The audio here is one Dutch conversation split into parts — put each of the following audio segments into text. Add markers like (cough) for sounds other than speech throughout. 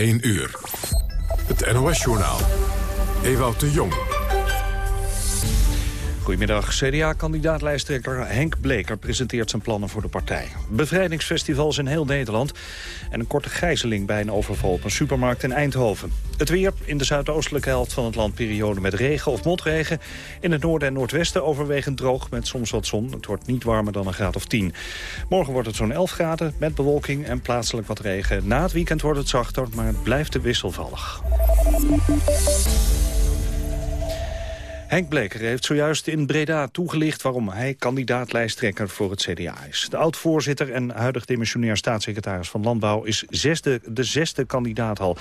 1 uur. Het NOS-journaal. Ewout de Jong. Goedemiddag. CDA-kandidaatlijsttrekker Henk Bleker presenteert zijn plannen voor de partij. Bevrijdingsfestivals in heel Nederland en een korte gijzeling bij een overval op een supermarkt in Eindhoven. Het weer in de zuidoostelijke helft van het land periode met regen of motregen. In het noorden en noordwesten overwegend droog met soms wat zon. Het wordt niet warmer dan een graad of 10. Morgen wordt het zo'n 11 graden met bewolking en plaatselijk wat regen. Na het weekend wordt het zachter, maar het blijft te wisselvallig. Henk Bleker heeft zojuist in Breda toegelicht waarom hij kandidaat-lijsttrekker voor het CDA is. De oud-voorzitter en huidig demissionair staatssecretaris van Landbouw is zesde, de zesde kandidaat al.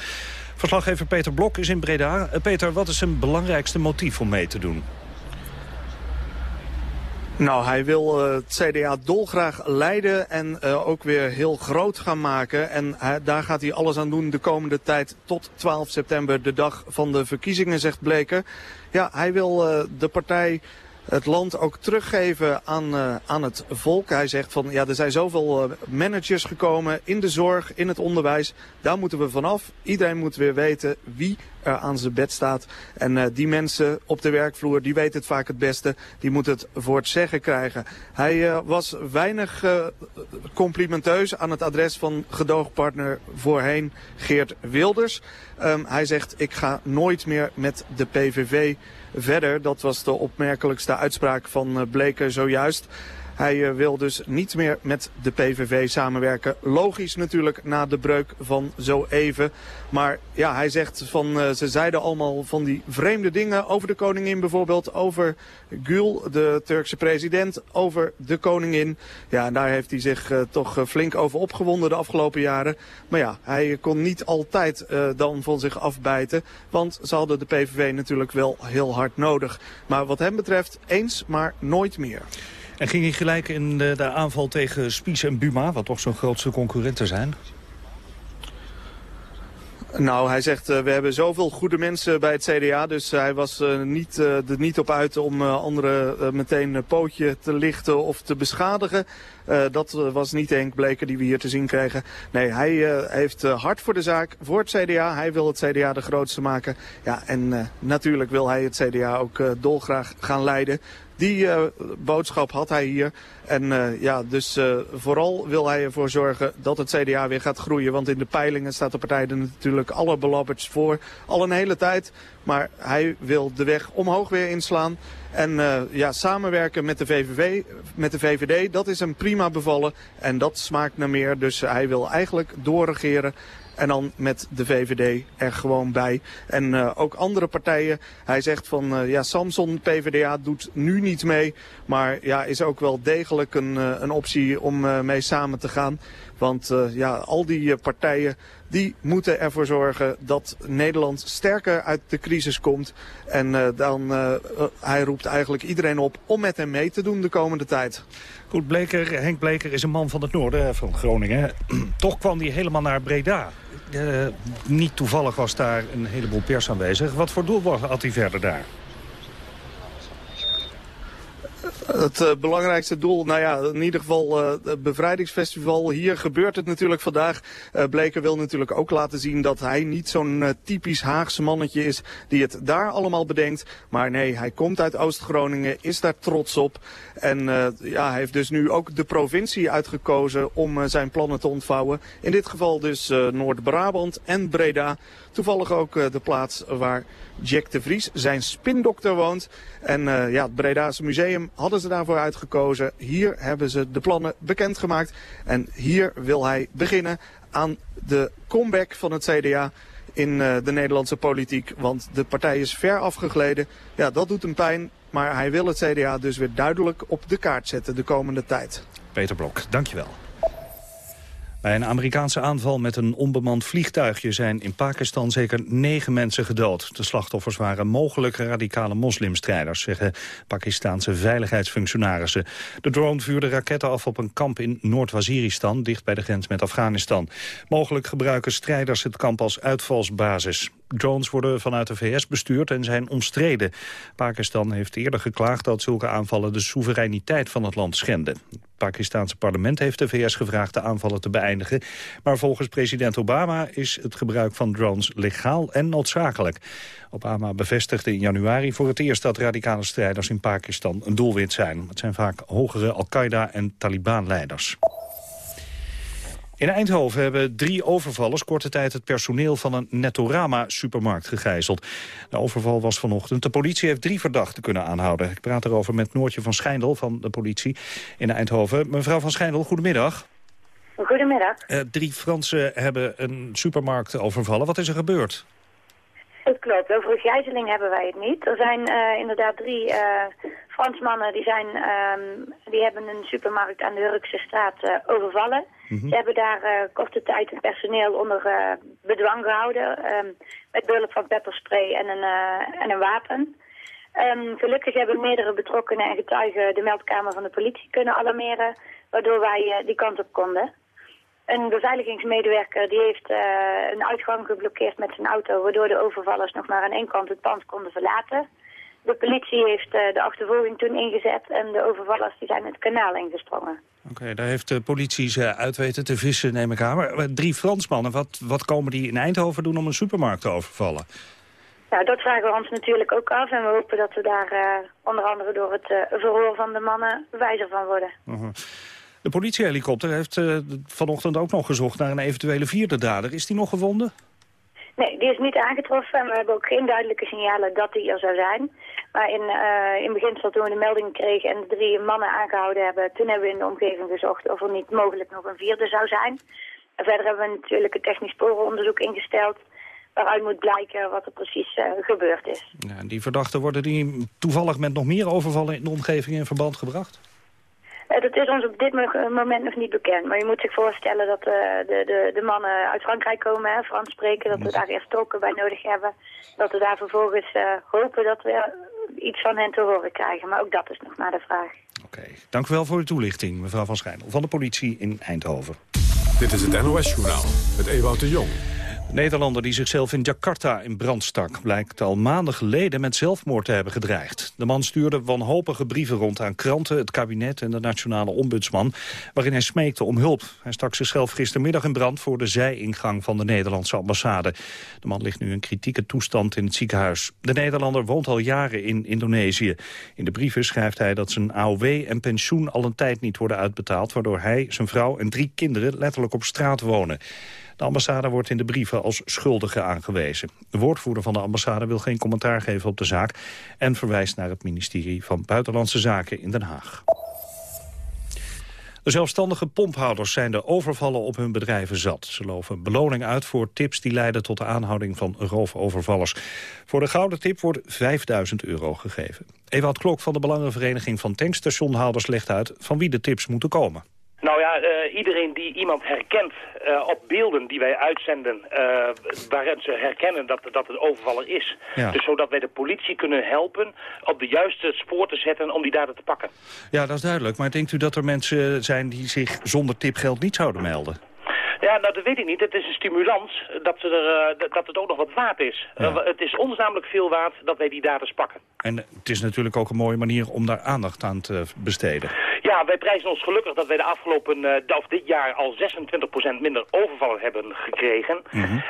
Verslaggever Peter Blok is in Breda. Uh, Peter, wat is zijn belangrijkste motief om mee te doen? Nou, hij wil uh, het CDA dolgraag leiden en uh, ook weer heel groot gaan maken. En daar gaat hij alles aan doen de komende tijd tot 12 september, de dag van de verkiezingen, zegt Bleker. Ja, hij wil uh, de partij het land ook teruggeven aan, uh, aan het volk. Hij zegt van ja, er zijn zoveel uh, managers gekomen in de zorg, in het onderwijs. Daar moeten we vanaf. Iedereen moet weer weten wie er aan zijn bed staat. En uh, die mensen op de werkvloer, die weten het vaak het beste. Die moeten het voor het zeggen krijgen. Hij was weinig complimenteus aan het adres van gedoogpartner voorheen Geert Wilders. Um, hij zegt ik ga nooit meer met de PVV verder. Dat was de opmerkelijkste uitspraak van Bleker zojuist. Hij wil dus niet meer met de PVV samenwerken. Logisch natuurlijk na de breuk van zo even. Maar ja, hij zegt van ze zeiden allemaal van die vreemde dingen over de koningin bijvoorbeeld. Over Gül, de Turkse president, over de koningin. Ja, daar heeft hij zich uh, toch flink over opgewonden de afgelopen jaren. Maar ja, hij kon niet altijd dan van zich afbijten. Want ze hadden de PVV natuurlijk wel heel hard nodig. Maar wat hem betreft eens, maar nooit meer. En ging hij gelijk in de, aanval tegen Spies en Buma, wat toch zo'n grootste concurrenten zijn? Nou, hij zegt, uh, we hebben zoveel goede mensen bij het CDA. Dus hij was uh, niet, uh, er niet op uit om anderen meteen een pootje te lichten of te beschadigen. dat was niet Henk Bleker die we hier te zien kregen. Nee, hij heeft hard voor de zaak, voor het CDA. Hij wil het CDA de grootste maken. Ja, en natuurlijk wil hij het CDA ook dolgraag gaan leiden. Die uh, boodschap had hij hier. En uh, ja, dus uh, vooral wil hij ervoor zorgen dat het CDA weer gaat groeien. Want in de peilingen staat de partij er natuurlijk alle belabberts voor. Al een hele tijd. Maar hij wil de weg omhoog weer inslaan. En ja, samenwerken met de, met de VVD, dat is hem prima bevallen. En dat smaakt naar meer. Dus hij wil eigenlijk doorregeren. En dan met de VVD er gewoon bij. En uh, ook andere partijen. Hij zegt van uh, ja, Samson PvdA doet nu niet mee. Maar ja, is ook wel degelijk een, uh, een optie om mee samen te gaan. Want ja, al die partijen die moeten ervoor zorgen dat Nederland sterker uit de crisis komt. En uh, dan, uh, hij roept eigenlijk iedereen op om met hem mee te doen de komende tijd. Goed, Bleker, Henk Bleker is een man van het noorden, van Groningen. (clears throat) Toch kwam hij helemaal naar Breda. Niet toevallig was daar een heleboel pers aanwezig. Wat voor doel had hij verder daar? Het uh, belangrijkste doel, nou ja, in ieder geval uh, het bevrijdingsfestival. Hier gebeurt het natuurlijk vandaag. Uh, wil natuurlijk ook laten zien dat hij niet zo'n typisch Haagse mannetje is die het daar allemaal bedenkt. Maar nee, hij komt uit Oost-Groningen, is daar trots op. En ja, hij heeft dus nu ook de provincie uitgekozen om zijn plannen te ontvouwen. In dit geval dus Noord-Brabant en Breda. Toevallig ook de plaats waar Jack de Vries, zijn spindokter, woont. En uh, ja, het Breda's Museum hadden ze daarvoor uitgekozen. Hier hebben ze de plannen bekendgemaakt. En hier wil hij beginnen aan de comeback van het CDA in uh, de Nederlandse politiek. Want de partij is ver afgegleden. Ja, dat doet hem pijn. Maar hij wil het CDA dus weer duidelijk op de kaart zetten de komende tijd. Peter Blok, dankjewel. Bij een Amerikaanse aanval met een onbemand vliegtuigje zijn in Pakistan zeker negen mensen gedood. De slachtoffers waren mogelijk radicale moslimstrijders, zeggen Pakistanse veiligheidsfunctionarissen. De drone vuurde raketten af op een kamp in Noord-Waziristan, dicht bij de grens met Afghanistan. Mogelijk gebruiken strijders het kamp als uitvalsbasis. Drones worden vanuit de VS bestuurd en zijn omstreden. Pakistan heeft eerder geklaagd dat zulke aanvallen de soevereiniteit van het land schenden. Het Pakistanse parlement heeft de VS gevraagd de aanvallen te beëindigen. Maar volgens president Obama is het gebruik van drones legaal en noodzakelijk. Obama bevestigde in januari voor het eerst dat radicale strijders in Pakistan een doelwit zijn. Het zijn vaak hogere Al-Qaeda- en Taliban-leiders. In Eindhoven hebben drie overvallers korte tijd het personeel van een Netorama-supermarkt gegijzeld. De overval was vanochtend. De politie heeft drie verdachten kunnen aanhouden. Ik praat erover met Noortje van Schijndel van de politie in Eindhoven. Mevrouw van Schijndel, goedemiddag. Goedemiddag. Uh, drie Fransen hebben een supermarkt overvallen. Wat is er gebeurd? Het klopt. Over een gijzeling hebben wij het niet. Er zijn uh, inderdaad drie uh, Fransmannen die, zijn, um, die hebben een supermarkt aan de Hurkse straat uh, overvallen. Mm -hmm. Ze hebben daar korte tijd het personeel onder bedwang gehouden. Um, met behulp van pepperspray en een, en een wapen. Um, gelukkig hebben meerdere betrokkenen en getuigen de meldkamer van de politie kunnen alarmeren. Waardoor wij die kant op konden. Een beveiligingsmedewerker die heeft uh, een uitgang geblokkeerd met zijn auto... waardoor de overvallers nog maar aan één kant het pand konden verlaten. De politie heeft uh, de achtervolging toen ingezet... en de overvallers die zijn het kanaal ingesprongen. Oké, okay, daar heeft de politie ze uit weten te vissen, neem ik aan. Maar drie Fransmannen, wat, wat komen die in Eindhoven doen om een supermarkt te overvallen? Nou, dat vragen we ons natuurlijk ook af. En we hopen dat we daar uh, onder andere door het verhoor van de mannen wijzer van worden. Uh -huh. De politiehelikopter heeft uh, vanochtend ook nog gezocht naar een eventuele vierde dader. Is die nog gevonden? Nee, die is niet aangetroffen en we hebben ook geen duidelijke signalen dat die er zou zijn. Maar in, uh, in beginsel toen we de melding kregen en de drie mannen aangehouden hebben... toen hebben we in de omgeving gezocht of er niet mogelijk nog een vierde zou zijn. En verder hebben we natuurlijk een technisch sporenonderzoek ingesteld... waaruit moet blijken wat er precies uh, gebeurd is. Ja, die verdachten worden die toevallig met nog meer overvallen in de omgeving in verband gebracht? Uh, dat is ons op dit moment nog niet bekend. Maar je moet zich voorstellen dat uh, de, de, de mannen uit Frankrijk komen, hè, Frans spreken. Dat we daar eerst trokken bij nodig hebben. Dat we daar vervolgens uh, hopen dat we iets van hen te horen krijgen. Maar ook dat is nog maar de vraag. Oké, okay. dank u wel voor uw toelichting, mevrouw Van Schijnel van de politie in Eindhoven. Dit is het NOS-journaal met Ewout de Jong. De Nederlander die zichzelf in Jakarta in brand stak... blijkt al maanden geleden met zelfmoord te hebben gedreigd. De man stuurde wanhopige brieven rond aan kranten, het kabinet en de nationale ombudsman... waarin hij smeekte om hulp. Hij stak zichzelf gistermiddag in brand voor de zijingang van de Nederlandse ambassade. De man ligt nu in kritieke toestand in het ziekenhuis. De Nederlander woont al jaren in Indonesië. In de brieven schrijft hij dat zijn AOW en pensioen al een tijd niet worden uitbetaald... waardoor hij, zijn vrouw en drie kinderen letterlijk op straat wonen. De ambassade wordt in de brieven als schuldige aangewezen. De woordvoerder van de ambassade wil geen commentaar geven op de zaak... en verwijst naar het ministerie van Buitenlandse Zaken in Den Haag. De zelfstandige pomphouders zijn de overvallen op hun bedrijven zat. Ze loven beloning uit voor tips die leiden tot de aanhouding van roofovervallers. Voor de gouden tip wordt 5000 euro gegeven. Ewout Klok van de Belangenvereniging van Tankstationhouders legt uit van wie de tips moeten komen. Nou ja, uh, iedereen die iemand herkent uh, op beelden die wij uitzenden... Uh, waarin ze herkennen dat, dat het overvaller is. Ja. Dus zodat wij de politie kunnen helpen op de juiste spoor te zetten om die dader te pakken. Ja, dat is duidelijk. Maar denkt u dat er mensen zijn die zich zonder tipgeld niet zouden melden? Ja, nou dat weet ik niet. Het is een stimulans dat, ze er, uh, dat het ook nog wat waard is. Ja. Uh, het is ons namelijk veel waard dat wij die daders pakken. En het is natuurlijk ook een mooie manier om daar aandacht aan te besteden. Ja, wij prijzen ons gelukkig dat wij de afgelopen, uh, of dit jaar al 26% minder overvallen hebben gekregen. Mm -hmm.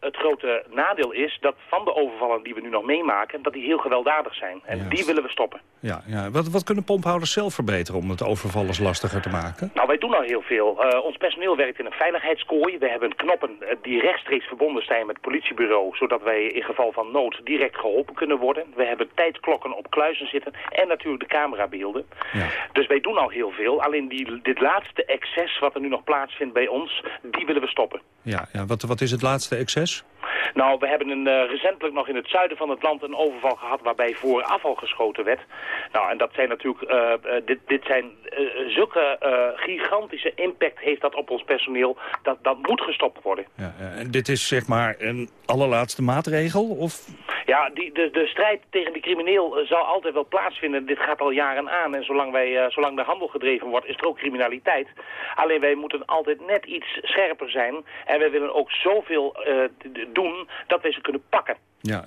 het grote nadeel is dat van de overvallen die we nu nog meemaken, dat die heel gewelddadig zijn. En Juist. die willen we stoppen. Ja, ja. Wat, wat kunnen pomphouders zelf verbeteren om het overvallers lastiger te maken? Nou, wij doen al heel veel. ons personeel werkt in een veiligheidskooi. We hebben knoppen die rechtstreeks verbonden zijn met het politiebureau, zodat wij in geval van nood direct geholpen kunnen worden. We hebben tijdklokken op kluizen zitten en natuurlijk de camerabeelden. Ja. Dus wij doen al heel veel. Alleen die, dit laatste excess wat er nu nog plaatsvindt bij ons, die willen we stoppen. Ja, ja. Wat, wat is het laatste excess? Nou, we hebben een, uh, recentelijk nog in het zuiden van het land een overval gehad waarbij vooraf al geschoten werd. Nou, en dat zijn natuurlijk, uh, uh, dit, dit zijn zulke gigantische impact heeft dat op ons personeel. Dat, dat moet gestopt worden. Ja, en dit is zeg maar een allerlaatste maatregel? Of? Ja, die, de, de strijd tegen die crimineel uh, zal altijd wel plaatsvinden. Dit gaat al jaren aan en zolang, wij, uh, zolang de handel gedreven wordt is er ook criminaliteit. Alleen wij moeten altijd net iets scherper zijn en wij willen ook zoveel uh, doen dat wij ze kunnen pakken. Ja,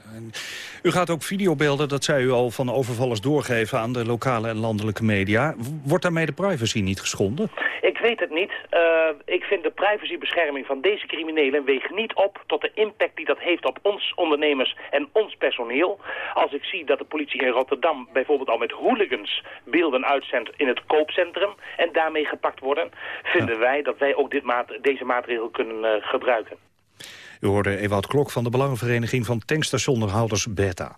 u gaat ook videobeelden, dat zei u al, van overvallers doorgeven aan de lokale en landelijke media. Wordt daarmee de privacy niet geschonden? Ik weet het niet. Uh, ik vind de privacybescherming van deze criminelen weegt niet op tot de impact die dat heeft op ons ondernemers en ons personeel. Als ik zie dat de politie in Rotterdam bijvoorbeeld al met hooligans beelden uitzendt in het koopcentrum en daarmee gepakt worden, vinden ja. wij dat wij ook dit maat, deze maatregel kunnen uh, gebruiken. U hoorde Ewout Klok van de Belangenvereniging van Tankstationhouders Beta.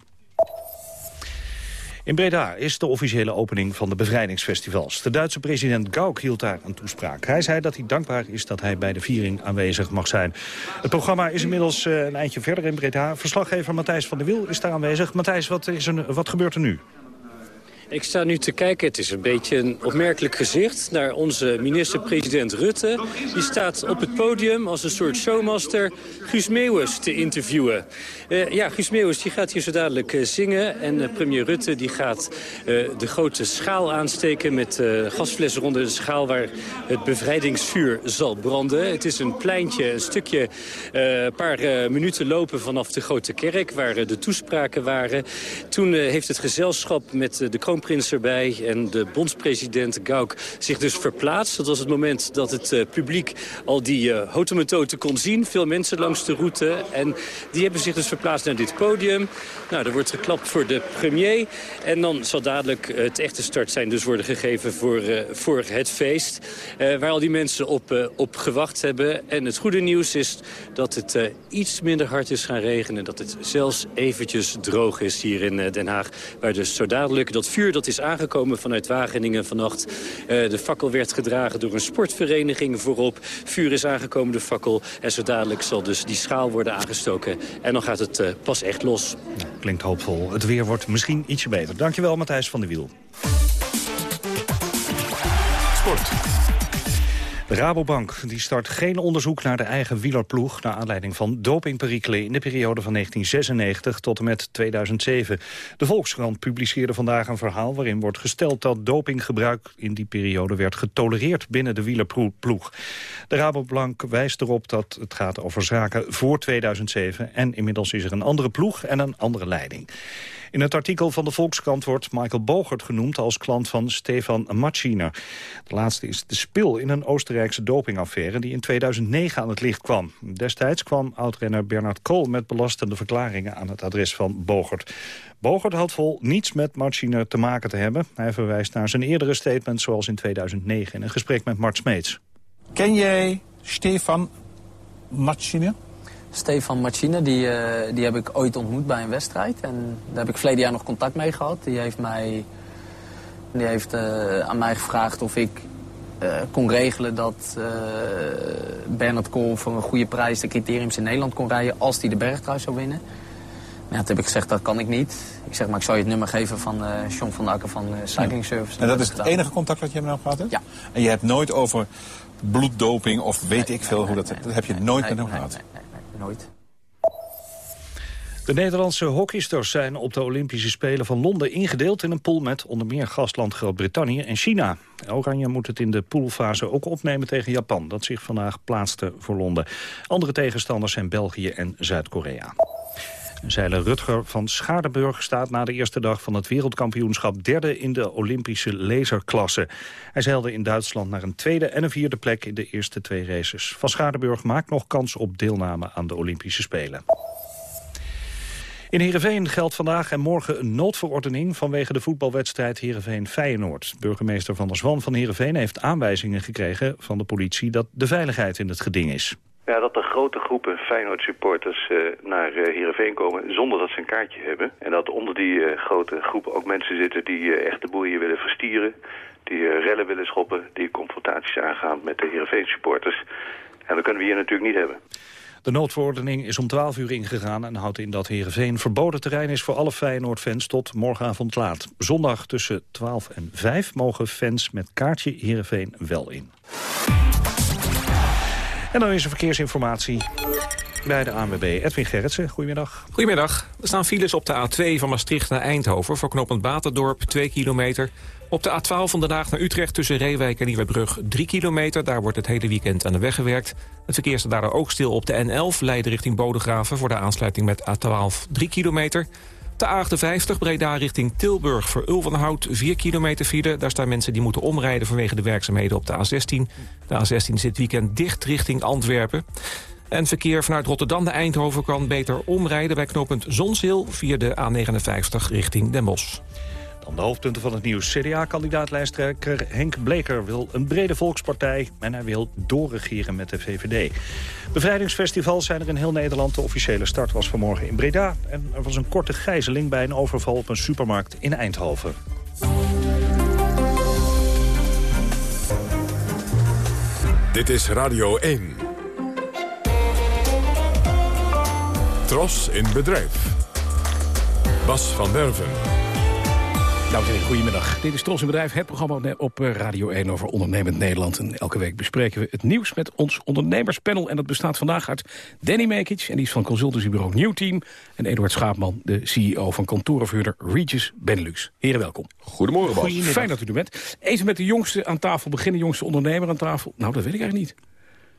In Breda is de officiële opening van de bevrijdingsfestivals. De Duitse president Gauck hield daar een toespraak. Hij zei dat hij dankbaar is dat hij bij de viering aanwezig mag zijn. Het programma is inmiddels uh, een eindje verder in Breda. Verslaggever Matthijs van der Wiel is daar aanwezig. Matthijs, wat, is er, wat gebeurt er nu? Ik sta nu te kijken, het is een beetje een opmerkelijk gezicht... naar onze minister-president Rutte. Die staat op het podium als een soort showmaster Guus Meeuwis te interviewen. Uh, ja, Guus Meeuwis die gaat hier zo dadelijk uh, zingen. En uh, premier Rutte die gaat de grote schaal aansteken... met gasflessen rond de schaal waar het bevrijdingsvuur zal branden. Het is een pleintje, een stukje, een paar minuten lopen vanaf de grote kerk... waar de toespraken waren. Toen heeft het gezelschap met de kroonprins erbij en de bondspresident Gauck zich dus verplaatst. Dat was het moment dat het uh, publiek al die uh, kon zien. Veel mensen langs de route. En die hebben zich dus verplaatst naar dit podium. Nou, er wordt geklapt voor de premier. En dan zal dadelijk uh, het echte start zijn dus worden gegeven voor, voor het feest. waar al die mensen op, op gewacht hebben. En het goede nieuws is dat het iets minder hard is gaan regenen. Dat het zelfs eventjes droog is hier in Den Haag. Waar dus zo dadelijk dat vuur dat is aangekomen vanuit Wageningen vannacht. Uh, de fakkel werd gedragen door een sportvereniging voorop. Vuur is aangekomen, de fakkel. En zo dadelijk zal dus die schaal worden aangestoken. En dan gaat het uh, pas echt los. klinkt hoopvol. Het weer wordt misschien ietsje beter. Dankjewel, Matthijs van der Wiel. Sport. De Rabobank die start geen onderzoek naar de eigen wielerploeg... naar aanleiding van dopingperikelen in de periode van 1996 tot en met 2007. De Volkskrant publiceerde vandaag een verhaal waarin wordt gesteld... dat dopinggebruik in die periode werd getolereerd binnen de wielerploeg. De Rabobank wijst erop dat het gaat over zaken voor 2007... en inmiddels is er een andere ploeg en een andere leiding. In het artikel van de Volkskrant wordt Michael Bogert genoemd... als klant van Stefan Matschiner. De laatste is de spil in een Oostenrijkse dopingaffaire... die in 2009 aan het licht kwam. Destijds kwam oudrenner Bernard Kool met belastende verklaringen... aan het adres van Bogert. Bogert had vol niets met Matschiner te maken te hebben. Hij verwijst naar zijn eerdere statement zoals in 2009... in een gesprek met Mart Smeets. Ken jij Stefan Matschiner? Stefan Machine, die, uh, die heb ik ooit ontmoet bij een wedstrijd. En daar heb ik verleden jaar nog contact mee gehad. Die heeft, mij, die heeft uh, aan mij gevraagd of ik uh, kon regelen dat Bernard Kool voor een goede prijs de criteriums in Nederland kon rijden als hij de bergtrui zou winnen. Ja, toen heb ik gezegd, dat kan ik niet. Ik zeg, maar ik zou je het nummer geven van uh, John van Akker van uh, Cycling Service. En dat is het enige contact dat je met hem gehad hebt? Ja. En je hebt nooit over bloeddoping of weet ik veel hoe dat... dat heb je nooit met hem gehad? Nooit. De Nederlandse hockeysters zijn op de Olympische Spelen van Londen ingedeeld in een pool met onder meer gastland Groot-Brittannië en China. Oranje moet het in de poolfase ook opnemen tegen Japan, dat zich vandaag plaatste voor Londen. Andere tegenstanders zijn België en Zuid-Korea. Zeiler Rutger van Schaardenburg staat na de eerste dag van het wereldkampioenschap derde in de Olympische laserklasse. Hij zeilde in Duitsland naar een tweede en een vierde plek in de eerste twee races. Van Schaardenburg maakt nog kans op deelname aan de Olympische Spelen. In Heerenveen geldt vandaag en morgen een noodverordening vanwege de voetbalwedstrijd Heerenveen-Feyenoord. Burgemeester Van der Zwan van Heerenveen heeft aanwijzingen gekregen van de politie dat de veiligheid in het geding is. Ja, dat er grote groepen Feyenoord-supporters uh, naar uh, Heerenveen komen zonder dat ze een kaartje hebben. En dat onder die uh, grote groepen ook mensen zitten die echt de boel hier willen verstieren. Die rellen willen schoppen, die confrontaties aangaan met de Heerenveen-supporters. En dat kunnen we hier natuurlijk niet hebben. De noodverordening is om 12 uur ingegaan en houdt in dat Heerenveen verboden terrein is voor alle Feyenoord-fans tot morgenavond laat. Zondag tussen 12 en 5 mogen fans met kaartje Heerenveen wel in. En dan is er verkeersinformatie. bij de ANWB. Edwin Gerritsen, goedemiddag. Goedemiddag. Er staan files op de A2 van Maastricht naar Eindhoven... voor knooppunt Baterdorp, 2 kilometer. Op de A12 van Den Haag naar Utrecht tussen Reewijk en Nieuwebrug 3 kilometer. Daar wordt het hele weekend aan de weg gewerkt. Het verkeer staat daardoor ook stil op de N11, Leiden richting Bodegraven... voor de aansluiting met A12 3 kilometer. De A58 Breda richting Tilburg voor Ulvenhout 4 kilometer file. Daar staan mensen die moeten omrijden vanwege de werkzaamheden op de A16. De A16 zit weekend dicht richting Antwerpen. En verkeer vanuit Rotterdam naar Eindhoven kan beter omrijden... bij knooppunt Zonshil via de A59 richting Den Bosch. Dan de hoofdpunten van het nieuws. CDA-kandidaat-lijsttrekker Henk Bleker wil een brede volkspartij... en hij wil doorregeren met de VVD. Bevrijdingsfestivals zijn er in heel Nederland. De officiële start was vanmorgen in Breda. En er was een korte gijzeling bij een overval op een supermarkt in Eindhoven. Dit is Radio 1. Tros in bedrijf. Bas van Derven. Dames en heren, goedemiddag. Dit is Tros in Bedrijf, het programma op eh, Radio 1 over ondernemend Nederland. En elke week bespreken we het nieuws met ons ondernemerspanel. En dat bestaat vandaag uit Danny Mekic, en die is van consultancybureau New Team. En Eduard Schaapman, de CEO van kantorenverhuurder Regis Benelux. Heren, welkom. Goedemorgen, Bas. Fijn dat u er bent. Even met de jongste aan tafel beginnen, jongste ondernemer aan tafel. Nou, dat weet ik eigenlijk niet.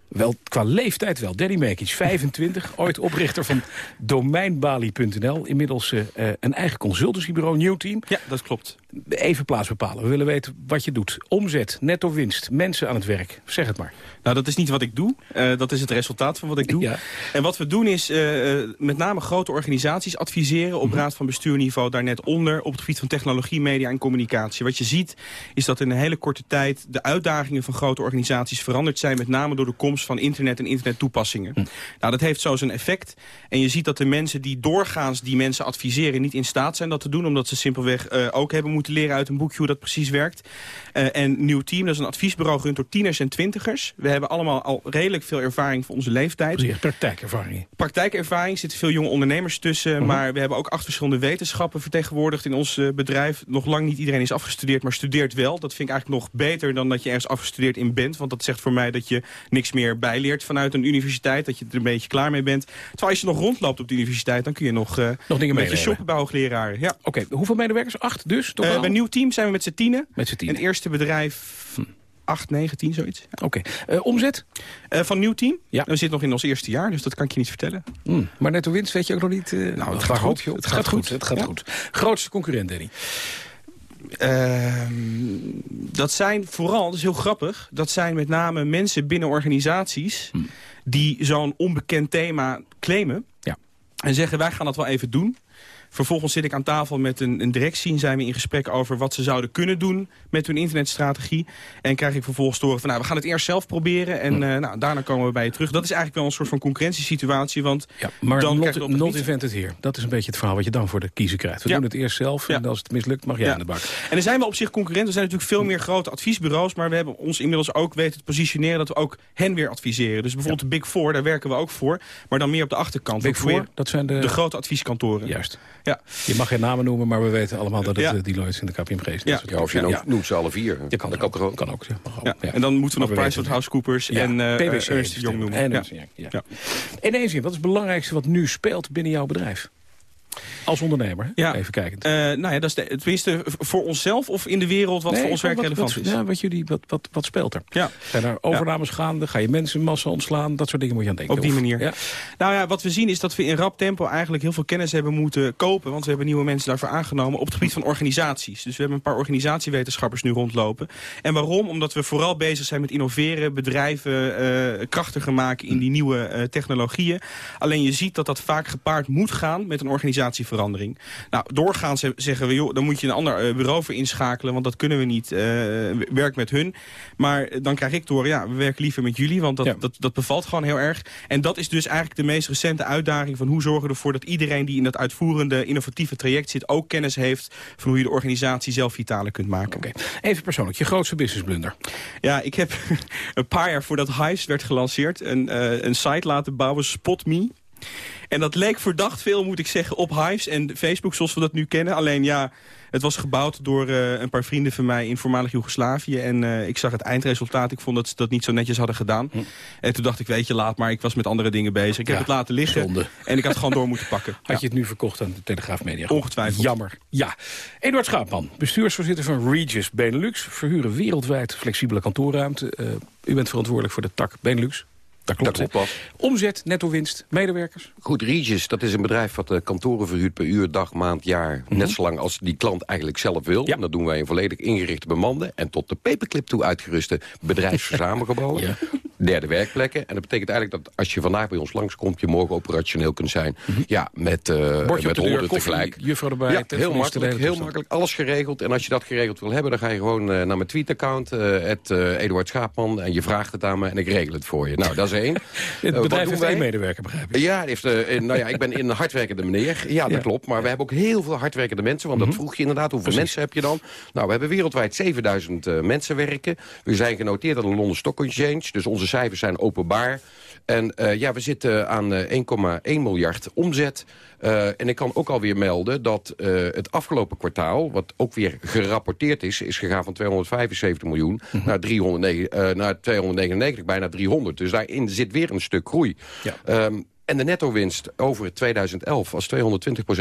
Wel, qua leeftijd wel. Danny Mekic, 25, (laughs) ooit oprichter van domeinbali.nl. Inmiddels uh, een eigen consultancybureau, New Team. Ja, dat klopt. Even plaats bepalen. We willen weten wat je doet. Omzet, netto winst, mensen aan het werk. Zeg het maar. Nou, dat is niet wat ik doe. Uh, dat is het resultaat van wat ik doe. Ja. En wat we doen is uh, met name grote organisaties adviseren... op mm -hmm. raad van bestuurniveau daar net onder... op het gebied van technologie, media en communicatie. Wat je ziet is dat in een hele korte tijd... de uitdagingen van grote organisaties veranderd zijn... met name door de komst van internet en internettoepassingen. Mm. Nou, dat heeft zo zijn effect. En je ziet dat de mensen die doorgaans die mensen adviseren... niet in staat zijn dat te doen... omdat ze simpelweg uh, ook hebben moeten leren uit een boekje hoe dat precies werkt. en Nieuw Team, dat is een adviesbureau gerund door tieners en twintigers. We hebben allemaal al redelijk veel ervaring voor onze leeftijd. Precies, praktijkervaring. Praktijkervaring, zitten veel jonge ondernemers tussen. Uh -huh. Maar we hebben ook acht verschillende wetenschappen vertegenwoordigd in ons uh, bedrijf. Nog lang niet iedereen is afgestudeerd, maar studeert wel. Dat vind ik eigenlijk nog beter dan dat je ergens afgestudeerd in bent. Want dat zegt voor mij dat je niks meer bijleert vanuit een universiteit. Dat je er een beetje klaar mee bent. Terwijl als je nog rondloopt op de universiteit, dan kun je nog, uh, nog dingen met je shoppen bij hoogleraar. Ja. Oké, okay. hoeveel medewerkers? Acht dus? Uh, bij een nieuw team zijn we met z'n tienen. Met z'n tienen. Een eerste bedrijf... Hm. 8, 9, 10, zoiets. Oké. Okay. Uh, omzet? Uh, van nieuw team? Ja. We zitten nog in ons eerste jaar, dus dat kan ik je niet vertellen. Mm. Maar netto winst weet je ook nog niet? Nou, het gaat, goed. Het, het gaat, goed. Het gaat ja? goed. Grootste concurrent, Danny? Uh, dat zijn vooral, dat is heel grappig... dat zijn met name mensen binnen organisaties... Hmm. die zo'n onbekend thema claimen... Ja. en zeggen wij gaan dat wel even doen... Vervolgens zit ik aan tafel met een, een directie en zijn we in gesprek over wat ze zouden kunnen doen met hun internetstrategie. En krijg ik vervolgens te horen van nou, we gaan het eerst zelf proberen en uh, nou, daarna komen we bij je terug. Dat is eigenlijk wel een soort van concurrentiesituatie, want ja, maar dan not, het not invented here. Dat is een beetje het verhaal wat je dan voor de kiezer krijgt. We ja. doen het eerst zelf en als het mislukt mag jij aan de bak. En er zijn wel op zich concurrenten. Er zijn natuurlijk veel meer grote adviesbureaus, maar we hebben ons inmiddels ook weten te positioneren dat we ook hen weer adviseren. Dus bijvoorbeeld de Big Four, daar werken we ook voor, maar dan meer op de achterkant. Big Four, dat zijn de... de grote advieskantoren. Juist. Ja. Je mag geen namen noemen, maar we weten allemaal dat het ja. uh, Deloitte en de KPMG is. Ja. ja, of je nou ja. noemt ze alle vier. Je kan, dat kan, ook. Kan ook ja, ja. ja. En dan moeten we nog PricewaterhouseCoopers en uh, PwC Ernst Young noemen. En, ja. Ja. Ja. In één zin, wat is het belangrijkste wat nu speelt binnen jouw bedrijf? Als ondernemer, ja. even kijkend. Uh, nou ja, dat is de, tenminste voor onszelf of in de wereld wat nee, voor ons werk wat, relevant wat, is. Ja, wat, jullie, wat, wat, wat speelt er? Ja. Zijn er overnames ja. gaande? Ga je mensen massa ontslaan? Dat soort dingen moet je aan denken. Op die of, manier. Ja. Nou ja, wat we zien is dat we in rap tempo eigenlijk heel veel kennis hebben moeten kopen. Want we hebben nieuwe mensen daarvoor aangenomen op het gebied van organisaties. Dus we hebben een paar organisatiewetenschappers nu rondlopen. En waarom? Omdat we vooral bezig zijn met innoveren, bedrijven uh, krachtiger maken in die nieuwe uh, technologieën. Alleen je ziet dat dat vaak gepaard moet gaan met een organisatieverandering. Nou, doorgaans zeggen we, joh, dan moet je een ander uh, bureau voor inschakelen, want dat kunnen we niet. Uh, werk met hun. Maar dan krijg ik door, ja, we werken liever met jullie, want dat, ja. dat, dat bevalt gewoon heel erg. En dat is dus eigenlijk de meest recente uitdaging van hoe zorgen we ervoor dat iedereen die in dat uitvoerende, innovatieve traject zit, ook kennis heeft van hoe je de organisatie zelf vitaler kunt maken. Okay. Even persoonlijk, je grootste business blunder. Ja, ik heb (laughs) een paar jaar voordat Hives werd gelanceerd, een, uh, een site laten bouwen, SpotMe. En dat leek verdacht veel, moet ik zeggen, op Hives en Facebook zoals we dat nu kennen. Alleen ja, het was gebouwd door uh, een paar vrienden van mij in voormalig Joegoslavië. En uh, ik zag het eindresultaat. Ik vond dat ze dat niet zo netjes hadden gedaan. Hm. En toen dacht ik, weet je, laat maar. Ik was met andere dingen bezig. Ik heb het laten liggen. Zonde. En ik had het gewoon door moeten pakken. (laughs) Had je het nu verkocht aan de Telegraaf Media? Ongetwijfeld. Jammer. Ja. Eduard Schaapman, bestuursvoorzitter van Regis Benelux. Verhuren wereldwijd flexibele kantoorruimte. Uh, u bent verantwoordelijk voor de tak Benelux. Dat klopt. Dat klopt Omzet, netto winst, medewerkers? Goed, Regis, dat is een bedrijf wat uh, kantoren verhuurt per uur, dag, maand, jaar. Mm -hmm. Net zolang als die klant eigenlijk zelf wil. Ja. Dat doen wij een volledig ingerichte bemande en tot de paperclip toe uitgeruste bedrijfsverzamelgebouwen. ja. Derde werkplekken. En dat betekent eigenlijk dat als je vandaag bij ons langskomt... je morgen operationeel kunt zijn. Mm -hmm. Ja, met, uh, met honden tegelijk. Juffrouw erbij. Ja, heel makkelijk, heel makkelijk. Alles geregeld. En als je dat geregeld wil hebben... dan ga je gewoon uh, naar mijn tweetaccount. Uh, Eduard Schaapman. En je vraagt het aan me en ik regel het voor je. Nou, dat is één. (laughs) Het bedrijf heeft één medewerker, begrijp ik. Ja, heeft, nou ja, ik ben in een hardwerkende meneer. Ja, dat ja. klopt. Maar we hebben ook heel veel hardwerkende mensen. Want mm -hmm. dat vroeg je inderdaad. Hoeveel Precies. mensen heb je dan? Nou, we hebben wereldwijd 7000 mensen werken. We zijn genoteerd aan de London Stock Exchange. Dus onze cijfers zijn openbaar. En uh, ja, we zitten aan uh, 1,1 miljard omzet. Uh, en ik kan ook alweer melden dat uh, het afgelopen kwartaal... wat ook weer gerapporteerd is... is gegaan van 275 miljoen mm -hmm. naar, 309, uh, naar 299, bijna 300. Dus daarin zit weer een stuk groei. Ja. Um, en de netto-winst over 2011 was 220%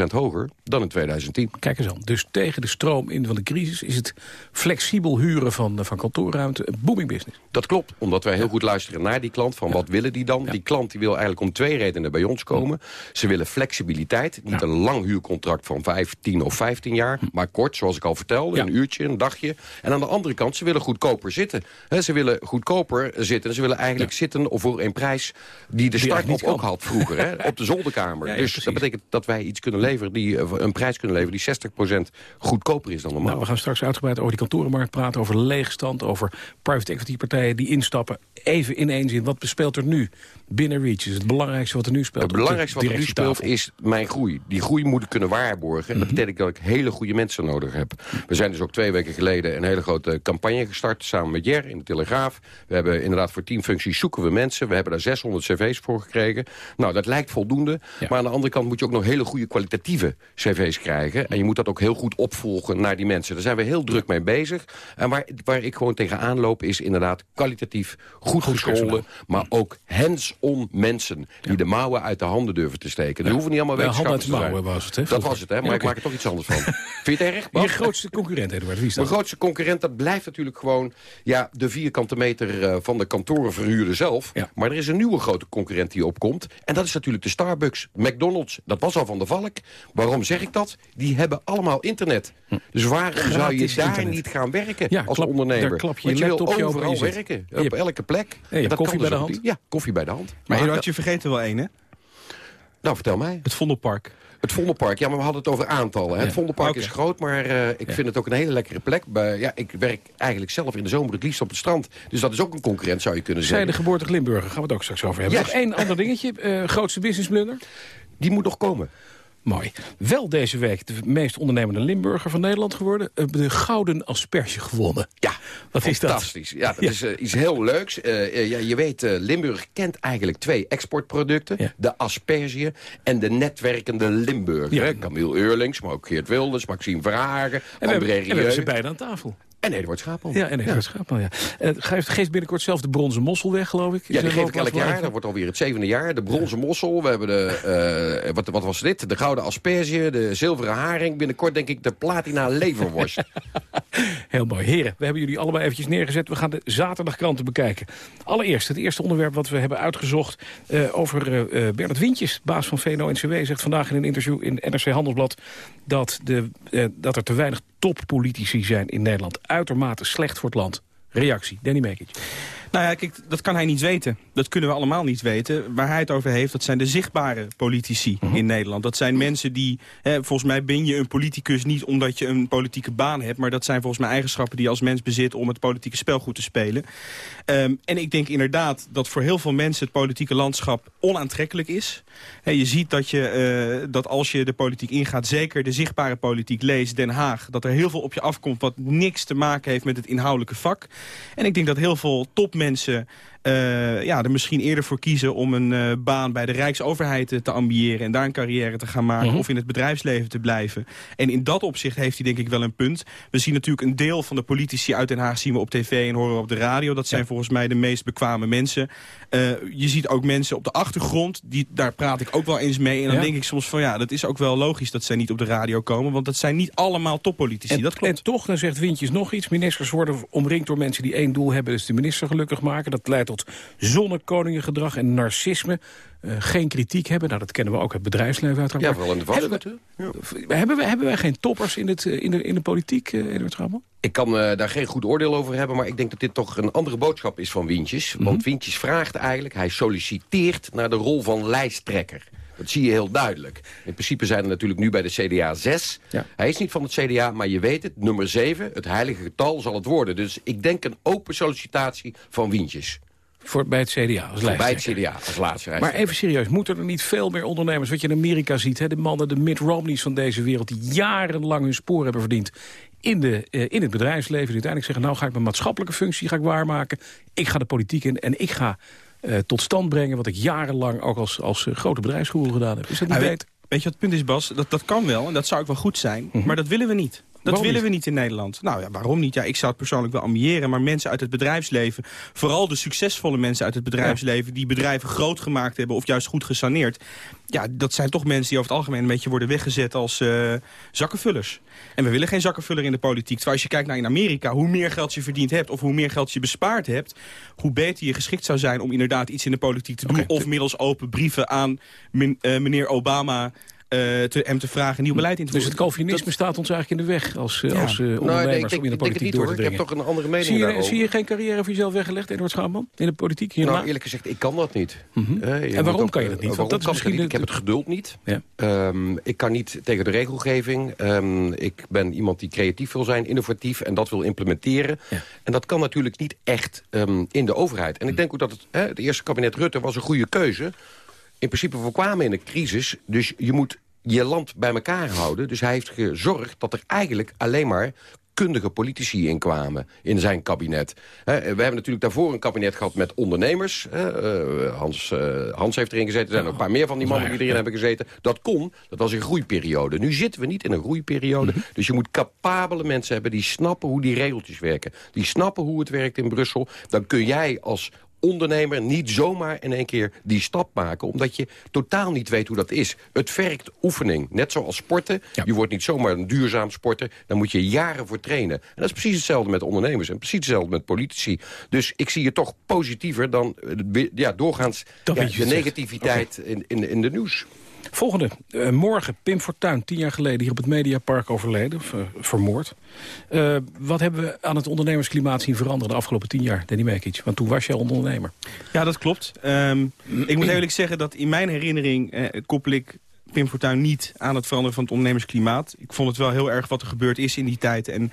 hoger dan in 2010. Kijk eens aan. Dus tegen de stroom in van de crisis... is het flexibel huren van, van kantoorruimte een booming business. Dat klopt, omdat wij heel goed luisteren naar die klant. Van ja. wat willen die dan? Ja. Die klant die wil eigenlijk om twee redenen bij ons komen. Ze willen flexibiliteit. Niet een lang huurcontract van 5, 10 of 15 jaar. Maar kort, zoals ik al vertelde. Een uurtje, een dagje. En aan de andere kant, ze willen goedkoper zitten. He, ze willen goedkoper zitten. Ze willen eigenlijk zitten voor een prijs die de start op ook had hè, op de zolderkamer. Ja, dus precies. dat betekent dat wij iets kunnen leveren, die, een prijs kunnen leveren die 60% goedkoper is dan normaal. Nou, we gaan straks uitgebreid over die kantorenmarkt praten, over leegstand, over private equity partijen die instappen. Even in één zin, wat bespeelt er nu binnen Reach? Is het belangrijkste wat er nu speelt? Het belangrijkste wat er nu speelt is mijn groei. Die groei moet ik kunnen waarborgen. En dat betekent dat ik hele goede mensen nodig heb. We zijn dus ook twee weken geleden een hele grote campagne gestart, samen met Jer in de Telegraaf. We hebben inderdaad voor teamfuncties zoeken we mensen. We hebben daar 600 cv's voor gekregen. Nou, dat lijkt voldoende. Ja. Maar aan de andere kant moet je ook nog hele goede kwalitatieve cv's krijgen. En je moet dat ook heel goed opvolgen naar die mensen. Daar zijn we heel druk mee bezig. En waar, waar ik gewoon tegenaan loop is inderdaad kwalitatief goed, goed geschoolde... maar ook hands-on mensen die ja. de mouwen uit de handen durven te steken. Die hoeven niet allemaal wetenschappers te zijn. was het, hè? Dat was het, hè? Maar okay. ik maak er toch iets anders van. (laughs) Vind je het erg, Bas? Je grootste concurrent, Eduard, wie is dat? Mijn grootste concurrent, dat blijft natuurlijk gewoon... ja, de vierkante meter uh, van de kantorenverhuurder zelf. Ja. Maar er is een nieuwe grote concurrent die opkomt. En dat is natuurlijk de Starbucks, McDonald's. Dat was al van de valk. Waarom zeg ik dat? Die hebben allemaal internet. Dus waarom Gratis zou je daar internet. niet gaan werken ja, als klap, ondernemer? Daar klap je, Want je wil overal over werken. Op elke plek. En je dat koffie kan bij dus de hand? Ja, koffie bij de hand. Maar Eduard, je vergeet er wel één, hè? Nou, vertel mij. Het Vondelpark. Het Vondelpark, ja, maar we hadden het over aantallen. Ja. Het Vondelpark okay. is groot, maar uh, ik ja. vind het ook een hele lekkere plek. Bij, ja, ik werk eigenlijk zelf in de zomer het liefst op het strand. Dus dat is ook een concurrent, zou je kunnen Zij zeggen. de geboortige Limburger, gaan we het ook straks over hebben. Yes. Nog één ander dingetje, uh, grootste businessblunder? Die moet nog komen. Mooi. Wel deze week de meest ondernemende Limburger van Nederland geworden. De Gouden Asperge gewonnen. Ja, wat fantastisch. Is dat? Ja, dat ja. is uh, iets heel leuks. Uh, ja, je weet, uh, Limburg kent eigenlijk twee exportproducten. Ja. De asperge en de netwerkende Limburger. Ja. Camille Eurlings, maar ook Geert Wilders, Maxime Verhagen, en André we, en we hebben ze beide aan tafel. En Eduard Schaapman. Ja, en Eduard ja. Schaapman, ja. Uh, geeft, binnenkort zelf de bronzen mossel weg, geloof ik. Ja, die geef ik elk jaar. Dat wordt alweer het zevende jaar. De bronzen mossel. We hebben de, uh, wat, wat was dit? De gouden asperge, de zilveren haring. Binnenkort denk ik de platina leverworst. (laughs) Heel mooi. Heren, we hebben jullie allebei eventjes neergezet. We gaan de zaterdagkranten bekijken. Allereerst, het eerste onderwerp wat we hebben uitgezocht... Uh, over Bernard Wintjes, baas van VNO-NCW... zegt vandaag in een interview in NRC Handelsblad... dat, de, dat er te weinig toppolitici zijn in Nederland. Uitermate slecht voor het land. Reactie, Danny Mekic. Nou ja, kijk, dat kan hij niet weten. Dat kunnen we allemaal niet weten. Waar hij het over heeft, dat zijn de zichtbare politici uh -huh. in Nederland. Dat zijn mensen die, hè, volgens mij ben je een politicus niet omdat je een politieke baan hebt. Maar dat zijn volgens mij eigenschappen die je als mens bezit om het politieke spel goed te spelen. Um, en ik denk inderdaad dat voor heel veel mensen het politieke landschap onaantrekkelijk is. He, je ziet dat, je, uh, dat als je de politiek ingaat, zeker de zichtbare politiek leest, Den Haag, dat er heel veel op je afkomt wat niks te maken heeft met het inhoudelijke vak. En ik denk dat heel veel topmensen mensen eh, ja, er misschien eerder voor kiezen om een eh, baan bij de Rijksoverheid te ambiëren... en daar een carrière te gaan maken Mhm. of in het bedrijfsleven te blijven. En in dat opzicht heeft hij denk ik wel een punt. We zien natuurlijk een deel van de politici uit Den Haag zien we op tv en horen we op de radio. Dat zijn volgens mij de meest bekwame mensen. Eh, je ziet ook mensen op de achtergrond, die, daar praat ik ook wel eens mee. En dan Ja. denk ik soms van ja, dat is ook wel logisch dat zij niet op de radio komen. Want dat zijn niet allemaal toppolitici, En, dat klopt. en toch, dan zegt Wintjes nog iets. Ministers worden omringd door mensen die één doel hebben. Dus de minister gelukkig maken. Dat leidt tot zonnekoningengedrag en narcisme. Eh, geen kritiek hebben. Nou, dat kennen we ook uit het bedrijfsleven uiteraard. Ja, vooral in de hebben vastgoed. hebben, we, hebben wij geen toppers in, het, eh, in, de, in de politiek, uh, Edward? Ik kan daar geen goed oordeel over hebben, maar ik denk dat dit toch een andere boodschap is van Wientjes. Mhm. Want Wientjes vraagt eigenlijk, hij solliciteert naar de rol van lijsttrekker. Dat zie je heel duidelijk. In principe zijn er natuurlijk nu bij de CDA zes. Hij is niet van het CDA, maar je weet het, nummer zeven, het heilige getal zal het worden. Dus ik denk een open sollicitatie van Wientjes. Voor, bij het CDA als Bij het. CDA als laatste Maar even serieus, moeten er niet veel meer ondernemers... wat je in Amerika ziet, hè, de mannen, de Mitt Romneys van deze wereld... die jarenlang hun spoor hebben verdiend in, de, eh, in het bedrijfsleven... die uiteindelijk zeggen, nou ga ik mijn maatschappelijke functie ga ik waarmaken... ik ga de politiek in en ik ga eh, tot stand brengen... wat ik jarenlang ook als, als eh, grote bedrijfsgoeroe gedaan heb. Is dat niet Ah, weet, beter? weet je wat het punt is, Bas? Dat, dat kan wel en dat zou ook wel goed zijn. Maar dat willen we niet. Dat Waarom willen niet? we niet in Nederland. Nou ja, waarom niet? Ja, ik zou het persoonlijk wel ambiëren. Maar mensen uit het bedrijfsleven, vooral de succesvolle mensen uit het bedrijfsleven... die bedrijven groot gemaakt hebben of juist goed gesaneerd... ja, dat zijn toch mensen die over het algemeen een beetje worden weggezet als eh, zakkenvullers. En we willen geen zakkenvuller in de politiek. Terwijl als je kijkt naar in Amerika, hoe meer geld je verdiend hebt... of hoe meer geld je bespaard hebt... hoe beter je geschikt zou zijn om inderdaad iets in de politiek te doen... of middels open brieven aan min- eh, meneer Obama... eh, te, hem te vragen nieuw beleid in te Dus voeren. het Calvinisme staat ons eigenlijk in de weg als, eh, Ja. als eh, Nou, ondernemers ik om in de politiek niet, door te hoor. Ik heb toch een andere mening zie je, daarover. zie je geen carrière voor jezelf weggelegd, Edward Schaapman, in de politiek hierna? Nou, eerlijk gezegd, ik kan dat niet. Eh, je En waarom ook, kan je dat niet? Want waarom dat is kan ik misschien niet? Ik heb het geduld niet. Ja. Ehm, ik kan niet tegen de regelgeving. Ehm, ik ben iemand die creatief wil zijn, innovatief en dat wil implementeren. En dat kan natuurlijk niet echt ehm, in de overheid. En ik denk ook dat het, hè, het eerste kabinet Rutte was een goede keuze. In principe, we kwamen in een crisis, dus je moet je land bij elkaar houden. Dus hij heeft gezorgd dat er eigenlijk alleen maar kundige politici inkwamen in zijn kabinet. We hebben natuurlijk daarvoor een kabinet gehad met ondernemers. Eh, Hans, eh, Hans heeft erin gezeten. Er zijn ook een paar meer van die mannen die erin hebben gezeten. Dat kon. Dat was een groeiperiode. Nu zitten we niet in een groeiperiode. Dus je moet capabele mensen hebben die snappen hoe die regeltjes werken. Die snappen hoe het werkt in Brussel. Dan kun jij als ondernemer niet zomaar in één keer die stap maken... omdat je totaal niet weet hoe dat is. Het vergt oefening, net zoals sporten. Je wordt niet zomaar een duurzaam sporter. Daar moet je jaren voor trainen. En dat is precies hetzelfde met ondernemers... en precies hetzelfde met politici. Dus ik zie het toch positiever dan eh, ja, doorgaans ja, je de zegt. negativiteit in, in, in de nieuws. Volgende. Eh, morgen, Pim Fortuyn, tien jaar geleden hier op het Mediapark overleden, of, vermoord. Eh, wat hebben we aan het ondernemersklimaat zien veranderen de afgelopen tien jaar, Danny Mekic? Want toen was jij ondernemer. Ja, dat klopt. Ehm, ik moet eerlijk zeggen dat in mijn herinnering eh, koppel ik Pim Fortuyn niet aan het veranderen van het ondernemersklimaat. Ik vond het wel heel erg wat er gebeurd is in die tijd. En,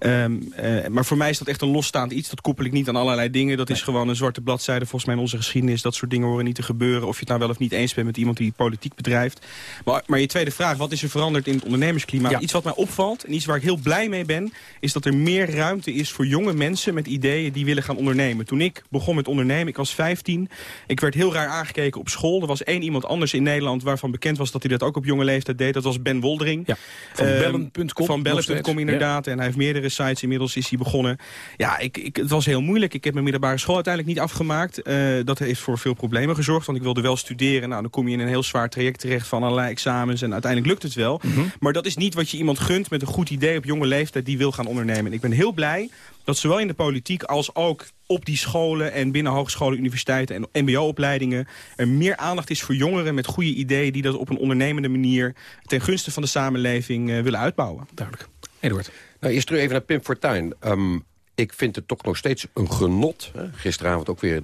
ehm, eh, maar voor mij is dat echt een losstaand iets. Dat koppel ik niet aan allerlei dingen. Dat is gewoon een zwarte bladzijde volgens mij in onze geschiedenis. Dat soort dingen horen niet te gebeuren. Of je het nou wel of niet eens bent met iemand die politiek bedrijft. Maar, maar je tweede vraag, wat is er veranderd in het ondernemersklimaat? Iets wat mij opvalt en iets waar ik heel blij mee ben... is dat er meer ruimte is voor jonge mensen met ideeën die willen gaan ondernemen. Toen ik begon met ondernemen, ik was 15... ik werd heel raar aangekeken op school. Er was één iemand anders in Nederland waarvan bekend was... dat hij dat ook op jonge leeftijd deed. Dat was Ben Woldering. Van Ehm, bellen.com Van nog steeds. bellen.com inderdaad. En hij heeft meerdere sites. Inmiddels is hij begonnen. Ja, ik, ik, het was heel moeilijk. Ik heb mijn middelbare school uiteindelijk niet afgemaakt. Eh, dat heeft voor veel problemen gezorgd. Want ik wilde wel studeren. Nou, dan kom je in een heel zwaar traject terecht van allerlei examens. En uiteindelijk lukt het wel. Mhm. Maar dat is niet wat je iemand gunt met een goed idee op jonge leeftijd die wil gaan ondernemen. En ik ben heel blij dat zowel in de politiek als ook op die scholen en binnen hogescholen, universiteiten en mbo-opleidingen er meer aandacht is voor jongeren met goede ideeën die dat op een ondernemende manier ten gunste van de samenleving eh, willen uitbouwen. Duidelijk. Eduard. Nou, eerst terug even naar Pim Fortuyn. Ehm, ik vind het toch nog steeds een genot. Hè? Gisteravond ook weer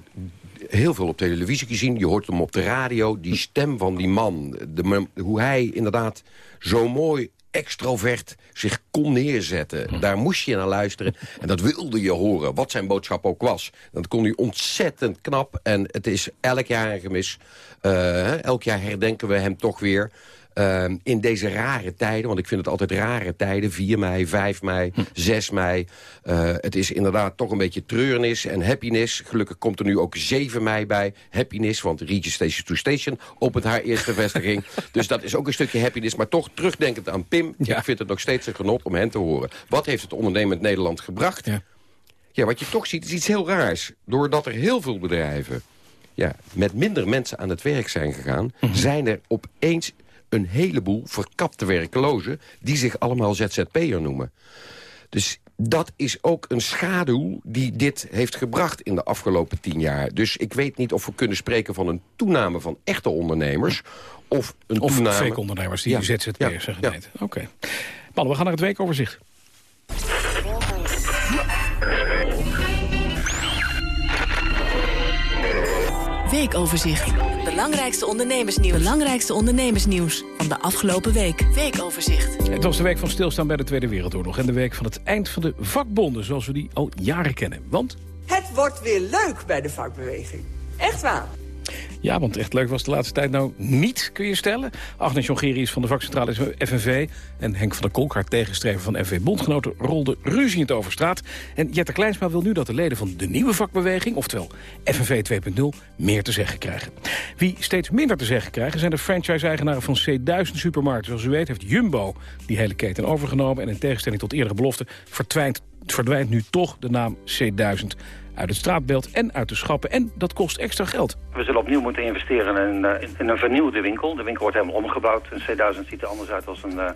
heel veel op televisie gezien. Je hoort hem op de radio. Die stem van die man. De, hoe hij inderdaad zo mooi extrovert zich kon neerzetten. Daar moest je naar luisteren. En dat wilde je horen, wat zijn boodschap ook was. Dat kon hij ontzettend knap. En het is elk jaar een gemis. Eh, elk jaar herdenken we hem toch weer. Ehm, in deze rare tijden, want ik vind het altijd rare tijden... 4 mei, 5 mei, 6 mei. Uh, het is inderdaad toch een beetje treurnis en happiness. Gelukkig komt er nu ook 7 mei bij. Happiness, want Regis Station to Station opent haar eerste vestiging. (laughs) dus dat is ook een stukje happiness. Maar toch terugdenkend aan Pim, ja. ik vind het nog steeds een genot om hen te horen. Wat heeft het ondernemend Nederland gebracht? Ja. ja, wat je toch ziet is iets heel raars. Doordat er heel veel bedrijven ja, met minder mensen aan het werk zijn gegaan... Mhm. zijn er opeens een heleboel verkapte werklozen... die zich allemaal ZZP'er noemen. Dus dat is ook een schaduw die dit heeft gebracht in de afgelopen tien jaar. Dus ik weet niet of we kunnen spreken van een toename van echte ondernemers... of een of toename... fake ondernemers die ja. ZZP'er ja. zeggen. Ja. Oké. Okay. Mannen, we gaan naar het weekoverzicht. Weekoverzicht. Belangrijkste ondernemersnieuws. Belangrijkste ondernemersnieuws van de afgelopen week. Weekoverzicht. Het was de week van stilstaan bij de Tweede Wereldoorlog... en de week van het eind van de vakbonden, zoals we die al jaren kennen. Want... Het wordt weer leuk bij de vakbeweging. Echt waar. Ja, want echt leuk was de laatste tijd nou niet, kun je stellen. Agnes Jongerius van de vakcentrale FNV... en Henk van der Kolk, haar tegenstrever van FNV Bondgenoten... rolden ruziend over straat. En Jette Kleinsma wil nu dat de leden van de nieuwe vakbeweging... oftewel FNV 2.0, meer te zeggen krijgen. Wie steeds minder te zeggen krijgen... zijn de franchise-eigenaren van C1000 supermarkten. Zoals u weet heeft Jumbo die hele keten overgenomen... en in tegenstelling tot eerdere beloften verdwijnt, verdwijnt nu toch de naam C1000 uit het straatbeeld en uit de schappen. En dat kost extra geld. We zullen opnieuw moeten investeren in, eh, in een vernieuwde winkel. De winkel wordt helemaal omgebouwd. Een C1000 ziet er anders uit als een, eh,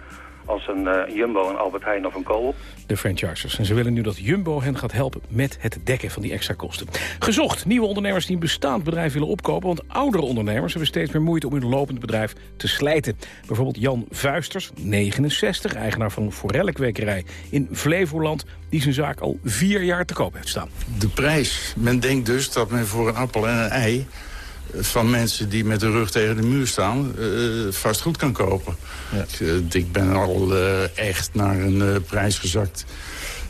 als een uh, Jumbo, een Albert Heijn of een Coop. De franchisers. En ze willen nu dat Jumbo hen gaat helpen met het dekken van die extra kosten. Gezocht. Nieuwe ondernemers die een bestaand bedrijf willen opkopen. Want oudere ondernemers hebben steeds meer moeite om hun lopend bedrijf te slijten. Bijvoorbeeld Jan Vuisters, 69, eigenaar van Forellenkwekerij in Flevoland. Die zijn zaak al vier jaar te koop heeft staan. De prijs. Men denkt dus dat men voor een appel en een ei van mensen die met de rug tegen de muur staan... Uh, vast goed kan kopen. Ja. Ik, ik, ben al uh, echt naar een prijs gezakt.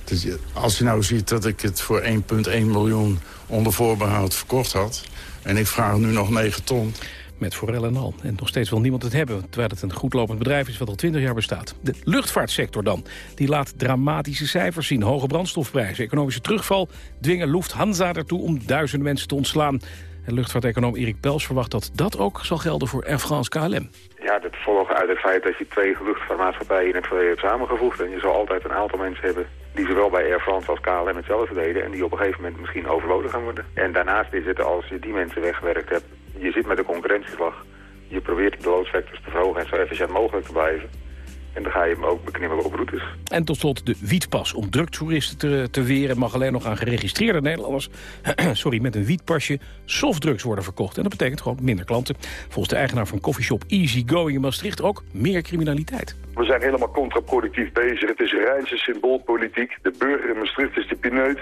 Dus als je nou ziet dat ik het voor 1,1 miljoen onder voorbehoud verkocht had... en ik vraag nu nog 9 ton... Met forel en al. En nog steeds wil niemand het hebben, terwijl het een goedlopend bedrijf is wat al 20 jaar bestaat. De luchtvaartsector dan. Die laat dramatische cijfers zien. Hoge brandstofprijzen, economische terugval dwingen Lufthansa ertoe om duizenden mensen te ontslaan. En luchtvaarteconoom Erik Pels verwacht dat dat ook zal gelden voor Air France KLM. Ja, dat volgt uit het feit dat je twee luchtvaartmaatschappijen in het verleden hebt samengevoegd. En je zal altijd een aantal mensen hebben die zowel bij Air France als KLM hetzelfde deden... en die op een gegeven moment misschien overbodig gaan worden. En daarnaast is het, als je die mensen weggewerkt hebt, je zit met een concurrentieslag... je probeert de loodfactors te verhogen en zo efficiënt mogelijk te blijven... En dan ga je hem ook beklimmen op routes. En tot slot de wietpas. Om drugtoeristen te, te weren mag alleen nog aan geregistreerde Nederlanders... (clears throat) sorry, met een wietpasje softdrugs worden verkocht. En dat betekent gewoon minder klanten. Volgens de eigenaar van koffieshop Easy Going in Maastricht ook meer criminaliteit. We zijn helemaal contraproductief bezig. Het is Rijnse symboolpolitiek. De burger in Maastricht is de pineut.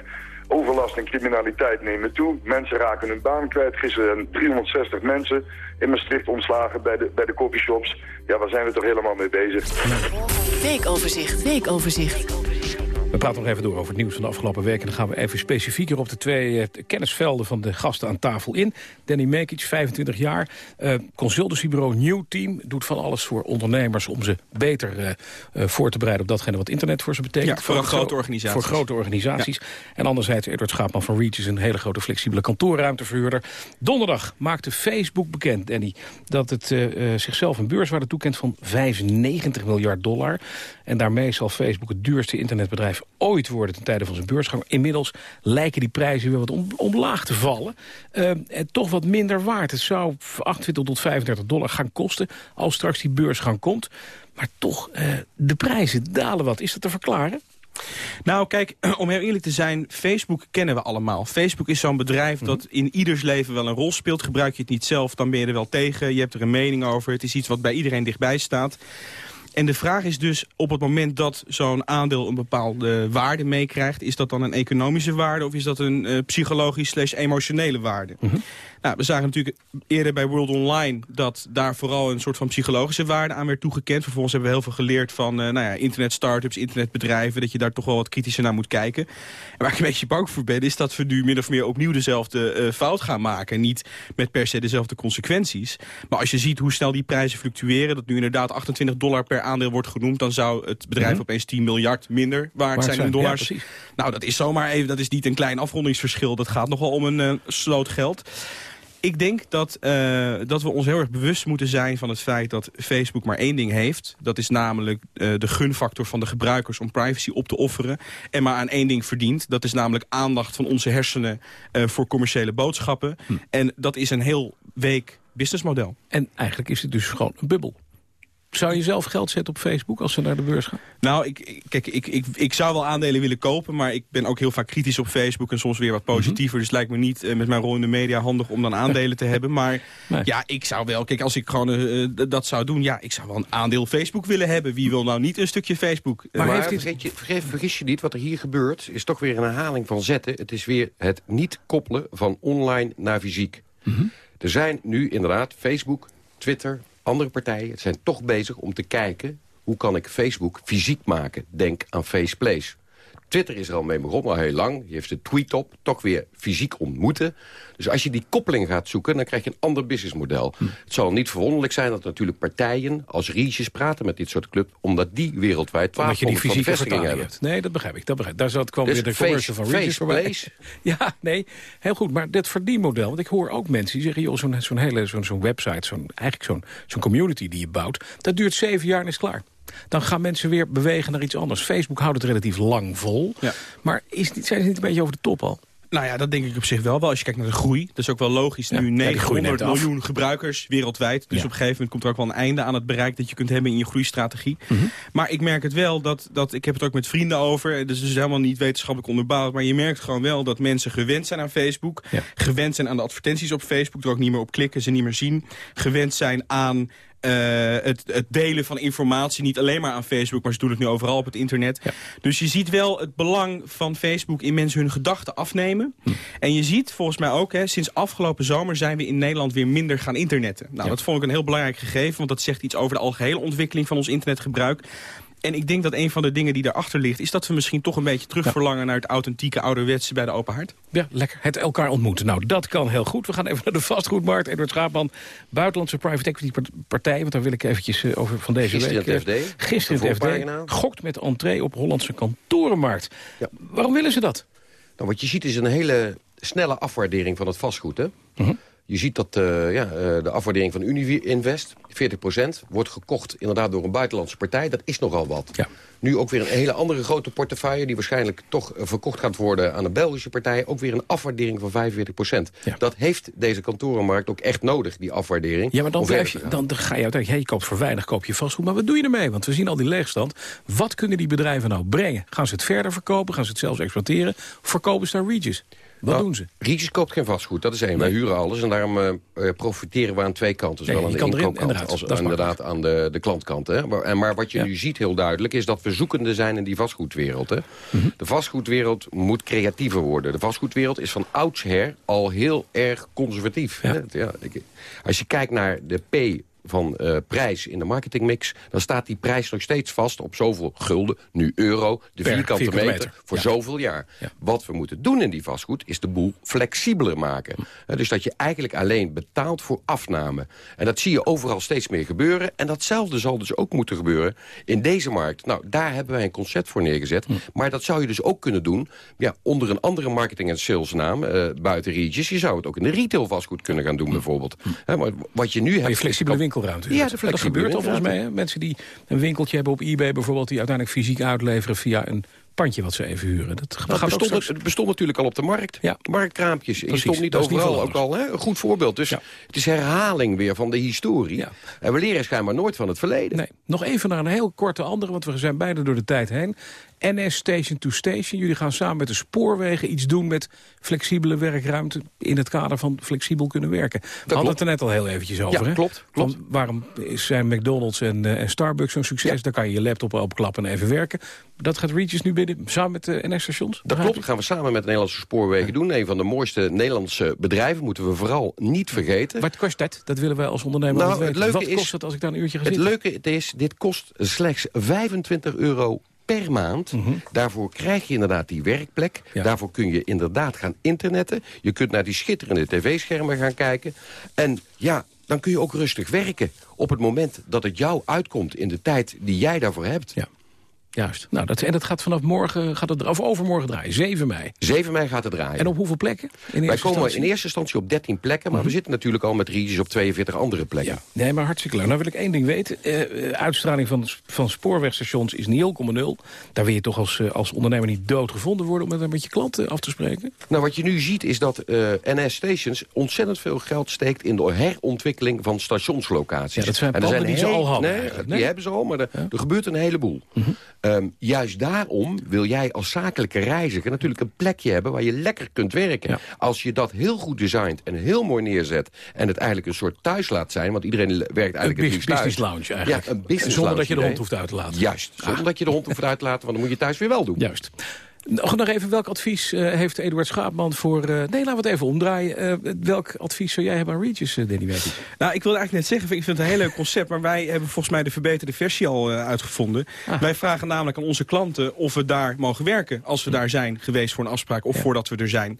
Overlast en criminaliteit nemen toe. Mensen raken hun baan kwijt. Gisteren 360 mensen in Maastricht ontslagen bij de, bij de coffeeshops. Ja, waar zijn we toch helemaal mee bezig? Weekoverzicht, weekoverzicht. We praten nog even door over het nieuws van de afgelopen week. En dan gaan we even specifieker op de twee eh, kennisvelden van de gasten aan tafel in. Danny Mekic, 25 jaar. Uh, consultancybureau New Team doet van alles voor ondernemers... om ze beter uh, uh, voor te bereiden op datgene wat internet voor ze betekent. Ja, voor, voor grote organisaties. Voor grote organisaties. Ja. En anderzijds Edward Schaapman van Reach is een hele grote flexibele kantoorruimteverhuurder. Donderdag maakte Facebook bekend, Danny, dat het zichzelf een beurswaarde toekent van 95 miljard dollar. En daarmee zal Facebook het duurste internetbedrijf ooit worden ten tijde van zijn beursgang. Inmiddels lijken die prijzen weer wat om, omlaag te vallen. Uh, en toch wat minder waard. Het zou 28 tot 35 dollar gaan kosten als straks die beursgang komt. Maar toch, uh, de prijzen dalen wat. Is dat te verklaren? Nou, kijk, (clears throat) om heel eerlijk te zijn, Facebook kennen we allemaal. Facebook is zo'n bedrijf dat in ieders leven wel een rol speelt. Gebruik je het niet zelf, dan ben je er wel tegen. Je hebt er een mening over. Het is iets wat bij iedereen dichtbij staat. En de vraag is dus, op het moment dat zo'n aandeel een bepaalde waarde meekrijgt... is dat dan een economische waarde of is dat een uh, psychologisch slash emotionele waarde? -hmm. Nou, we zagen natuurlijk eerder bij World Online... dat daar vooral een soort van psychologische waarde aan werd toegekend. Vervolgens hebben we heel veel geleerd van uh, nou ja, internet-startups, internetbedrijven... dat je daar toch wel wat kritischer naar moet kijken. En waar ik een beetje bang voor ben... is dat we nu min of meer opnieuw dezelfde uh, fout gaan maken. Niet met per se dezelfde consequenties. Maar als je ziet hoe snel die prijzen fluctueren... dat nu inderdaad 28 dollar per aandeel wordt genoemd... dan zou het bedrijf mm opeens 10 miljard minder waard zijn in dollars. nou, dat is zomaar even, dat is niet een klein afrondingsverschil. Dat gaat nogal om een uh, sloot geld. Ik denk dat, uh, dat we ons heel erg bewust moeten zijn van het feit dat Facebook maar één ding heeft. Dat is namelijk uh, de gunfactor van de gebruikers om privacy op te offeren. En maar aan één ding verdient. Dat is namelijk aandacht van onze hersenen uh, voor commerciële boodschappen. Hm. En dat is een heel week businessmodel. En eigenlijk is het dus gewoon een bubbel. Zou je zelf geld zetten op Facebook als ze naar de beurs gaan? Nou, ik, kijk, ik, ik, ik zou wel aandelen willen kopen... maar ik ben ook heel vaak kritisch op Facebook en soms weer wat positiever. Mm -hmm. Dus het lijkt me niet uh, met mijn rol in de media handig om dan aandelen te hebben. Maar (laughs) nee. ja, ik zou wel... Kijk, als ik gewoon uh, dat zou doen... ja, ik zou wel een aandeel Facebook willen hebben. Wie wil nou niet een stukje Facebook? Maar, maar heeft vergeet je, vergeet, vergis je niet, wat er hier gebeurt... is toch weer een herhaling van zetten. Het is weer het niet koppelen van online naar fysiek. Mm -hmm. Er zijn nu inderdaad Facebook, Twitter, andere partijen zijn toch bezig om te kijken... hoe kan ik Facebook fysiek maken? Denk aan Faceplace. Twitter is er al mee begonnen, al heel lang. Je heeft de tweet op, toch weer fysiek ontmoeten. Dus als je die koppeling gaat zoeken, dan krijg je een ander businessmodel. Hm. Het zal niet verwonderlijk zijn dat natuurlijk partijen als Riesjes praten met dit soort club... omdat die wereldwijd 1200 van die vestigingen hebben. Hebt. Nee, dat begrijp ik. Dat begrijp ik. Daar zat, kwam dus weer de commercial van Riesjes voorbij. (laughs) Ja, nee, heel goed. Maar dit verdienmodel, want ik hoor ook mensen die zeggen... joh, zo'n zo'n hele zo'n zo'n website, zo'n eigenlijk zo'n zo'n community die je bouwt... dat duurt zeven jaar en is klaar. Dan gaan mensen weer bewegen naar iets anders. Facebook houdt het relatief lang vol. Ja. Maar is, zijn ze niet een beetje over de top al? Nou ja, dat denk ik op zich wel. wel. Als je kijkt naar de groei, dat is ook wel logisch. Ja, nu 900 ja, miljoen gebruikers wereldwijd. Dus ja. op een gegeven moment komt er ook wel een einde aan het bereik... dat je kunt hebben in je groeistrategie. Mm -hmm. Maar ik merk het wel, dat, dat ik heb het ook met vrienden over... dus het is helemaal niet wetenschappelijk onderbouwd... maar je merkt gewoon wel dat mensen gewend zijn aan Facebook... gewend zijn aan de advertenties op Facebook... er ook niet meer op klikken, ze niet meer zien... gewend zijn aan het, het, delen van informatie. Niet alleen maar aan Facebook, maar ze doen het nu overal op het internet. Ja. Dus je ziet wel het belang van Facebook in mensen hun gedachten afnemen. Hm. En je ziet volgens mij ook, hè, sinds afgelopen zomer zijn we in Nederland weer minder gaan internetten. Nou, ja. dat vond ik een heel belangrijk gegeven, want dat zegt iets over de algehele ontwikkeling van ons internetgebruik. En ik denk dat een van de dingen die daarachter ligt... is dat we misschien toch een beetje terugverlangen... naar het authentieke ouderwetse bij de open hart. Ja, lekker. Het elkaar ontmoeten. Nou, dat kan heel goed. We gaan even naar de vastgoedmarkt. Edward Schaapman, buitenlandse private equity partij. Want daar wil ik eventjes uh, over van deze Gisteren week... Gisteren het FD. Gisteren het FD. Gokt met entree op Hollandse kantorenmarkt. Ja. Waarom willen ze dat? Nou, wat je ziet is een hele snelle afwaardering van het vastgoed. Hè? Uh -huh. Je ziet dat uh, ja, uh, de afwaardering van Uninvest, 40% wordt gekocht inderdaad door een buitenlandse partij. Dat is nogal wat. Ja. Nu ook weer een hele andere grote portefeuille... die waarschijnlijk toch uh, verkocht gaat worden aan een Belgische partij. Ook weer een afwaardering van 45 ja. Dat heeft deze kantorenmarkt ook echt nodig, die afwaardering. Ja, maar dan, blijf je, dan, ga je uiteindelijk... Ja, je koopt voor weinig, koop je vastgoed. Maar wat doe je ermee? Want we zien al die leegstand. Wat kunnen die bedrijven nou brengen? Gaan ze het verder verkopen? Gaan ze het zelfs exploiteren? Verkopen ze naar Regis? Wat nou, doen ze? Regis koopt geen vastgoed, dat is één. Nee. Wij huren alles en daarom uh, profiteren we aan twee kanten. Zowel nee, aan de inkoopkant als inderdaad aan de, de klantkant. Hè. Maar, en, maar wat je ja. nu ziet heel duidelijk is dat we zoekende zijn in die vastgoedwereld. Hè. Mm -hmm. De vastgoedwereld moet creatiever worden. De vastgoedwereld is van oudsher al heel erg conservatief. Ja. Hè. Ja, ik, als je kijkt naar de P van uh, prijs in de marketingmix... dan staat die prijs nog steeds vast op zoveel gulden, nu euro... de per vierkante, vierkante meter, meter, voor ja. zoveel jaar. Ja. Wat we moeten doen in die vastgoed is de boel flexibeler maken. Uh, dus dat je eigenlijk alleen betaalt voor afname. En dat zie je overal steeds meer gebeuren. En datzelfde zal dus ook moeten gebeuren in deze markt. Nou, daar hebben wij een concept voor neergezet. Maar dat zou je dus ook kunnen doen... Ja, onder een andere marketing- en salesnaam uh, buiten Regis. Je zou het ook in de retail vastgoed kunnen gaan doen bijvoorbeeld. maar wat je nu hebt... Je flexibele winkelruimte. Ja, dat, dat gebeurt al volgens mij. Hè? Mensen die een winkeltje hebben op eBay bijvoorbeeld... die uiteindelijk fysiek uitleveren via een pandje wat ze even huren. Dat, dat gaat bestond, straks... het bestond natuurlijk al op de markt. Ja. Marktkraampjes. Precies, stond niet overal ook al. Hè? Een goed voorbeeld. Dus Ja. het is herhaling weer van de historie. Ja. En we leren schijnbaar nooit van het verleden. Nee, nog even naar een heel korte andere, want we zijn beide door de tijd heen. NS Station to Station. Jullie gaan samen met de spoorwegen iets doen met flexibele werkruimte... in het kader van flexibel kunnen werken. We hadden het er net al heel eventjes over. Ja, hè? klopt, klopt. Van waarom zijn McDonald's en, uh, en Starbucks zo'n succes? Ja. Dan kan je je laptop opklappen en even werken. Dat gaat Regis nu binnen samen met de NS-stations? Dat klopt, dat gaan we samen met de Nederlandse spoorwegen doen. Een van de mooiste Nederlandse bedrijven moeten we vooral niet vergeten. Wat kost dat? Dat willen wij als ondernemer Nou, niet het weten. leuke Wat kost is- het als ik daar een uurtje ga Het zitten? leuke is, dit kost slechts 25 euro per maand. Mhm. Daarvoor krijg je inderdaad die werkplek. Daarvoor kun je inderdaad gaan internetten. Je kunt naar die schitterende tv-schermen gaan kijken. En ja, dan kun je ook rustig werken. Op het moment dat het jou uitkomt in de tijd die jij daarvoor hebt. Ja. Juist. Nou, dat, en dat gaat vanaf morgen, gaat het, of overmorgen draaien, 7 mei. 7 mei gaat het draaien. En op hoeveel plekken? In Wij komen instantie? in eerste instantie op 13 plekken... maar we zitten natuurlijk al met regions op 42 andere plekken. Nee, maar hartstikke leuk. Nou wil ik één ding weten. Eh, eh, uitstraling van, van spoorwegstations is 0,0. Daar wil je toch als, eh, als ondernemer niet dood gevonden worden... om het met je klanten af te spreken? Nou, wat je nu ziet is dat NS Stations ontzettend veel geld steekt... in de herontwikkeling van stationslocaties. Ja, dat zijn En er plannen die ze al hadden Nee, eigenlijk, die hebben ze al, maar er, er gebeurt een heleboel. Ehm, juist daarom wil jij als zakelijke reiziger natuurlijk een plekje hebben... waar je lekker kunt werken. Als je dat heel goed designt en heel mooi neerzet... en het eigenlijk een soort thuis laat zijn... want iedereen werkt eigenlijk Een business lounge eigenlijk. Ja, een business Zonder lounge dat je de hond hoeft uit te laten. Juist, zonder dat je de hond hoeft uit te laten... want dan moet je thuis weer wel doen. Juist. Nog, nog even, welk advies eh, heeft Eduard Schaapman voor... eh, nee, laten we het even omdraaien. Eh, welk advies zou jij hebben aan Regis, eh, Danny? Nou, ik wilde eigenlijk net zeggen, ik vind het een heel leuk concept... maar wij hebben volgens mij de verbeterde versie al uitgevonden. Ah. Wij vragen namelijk aan onze klanten of we daar mogen werken... als we daar zijn geweest voor een afspraak of voordat we er zijn.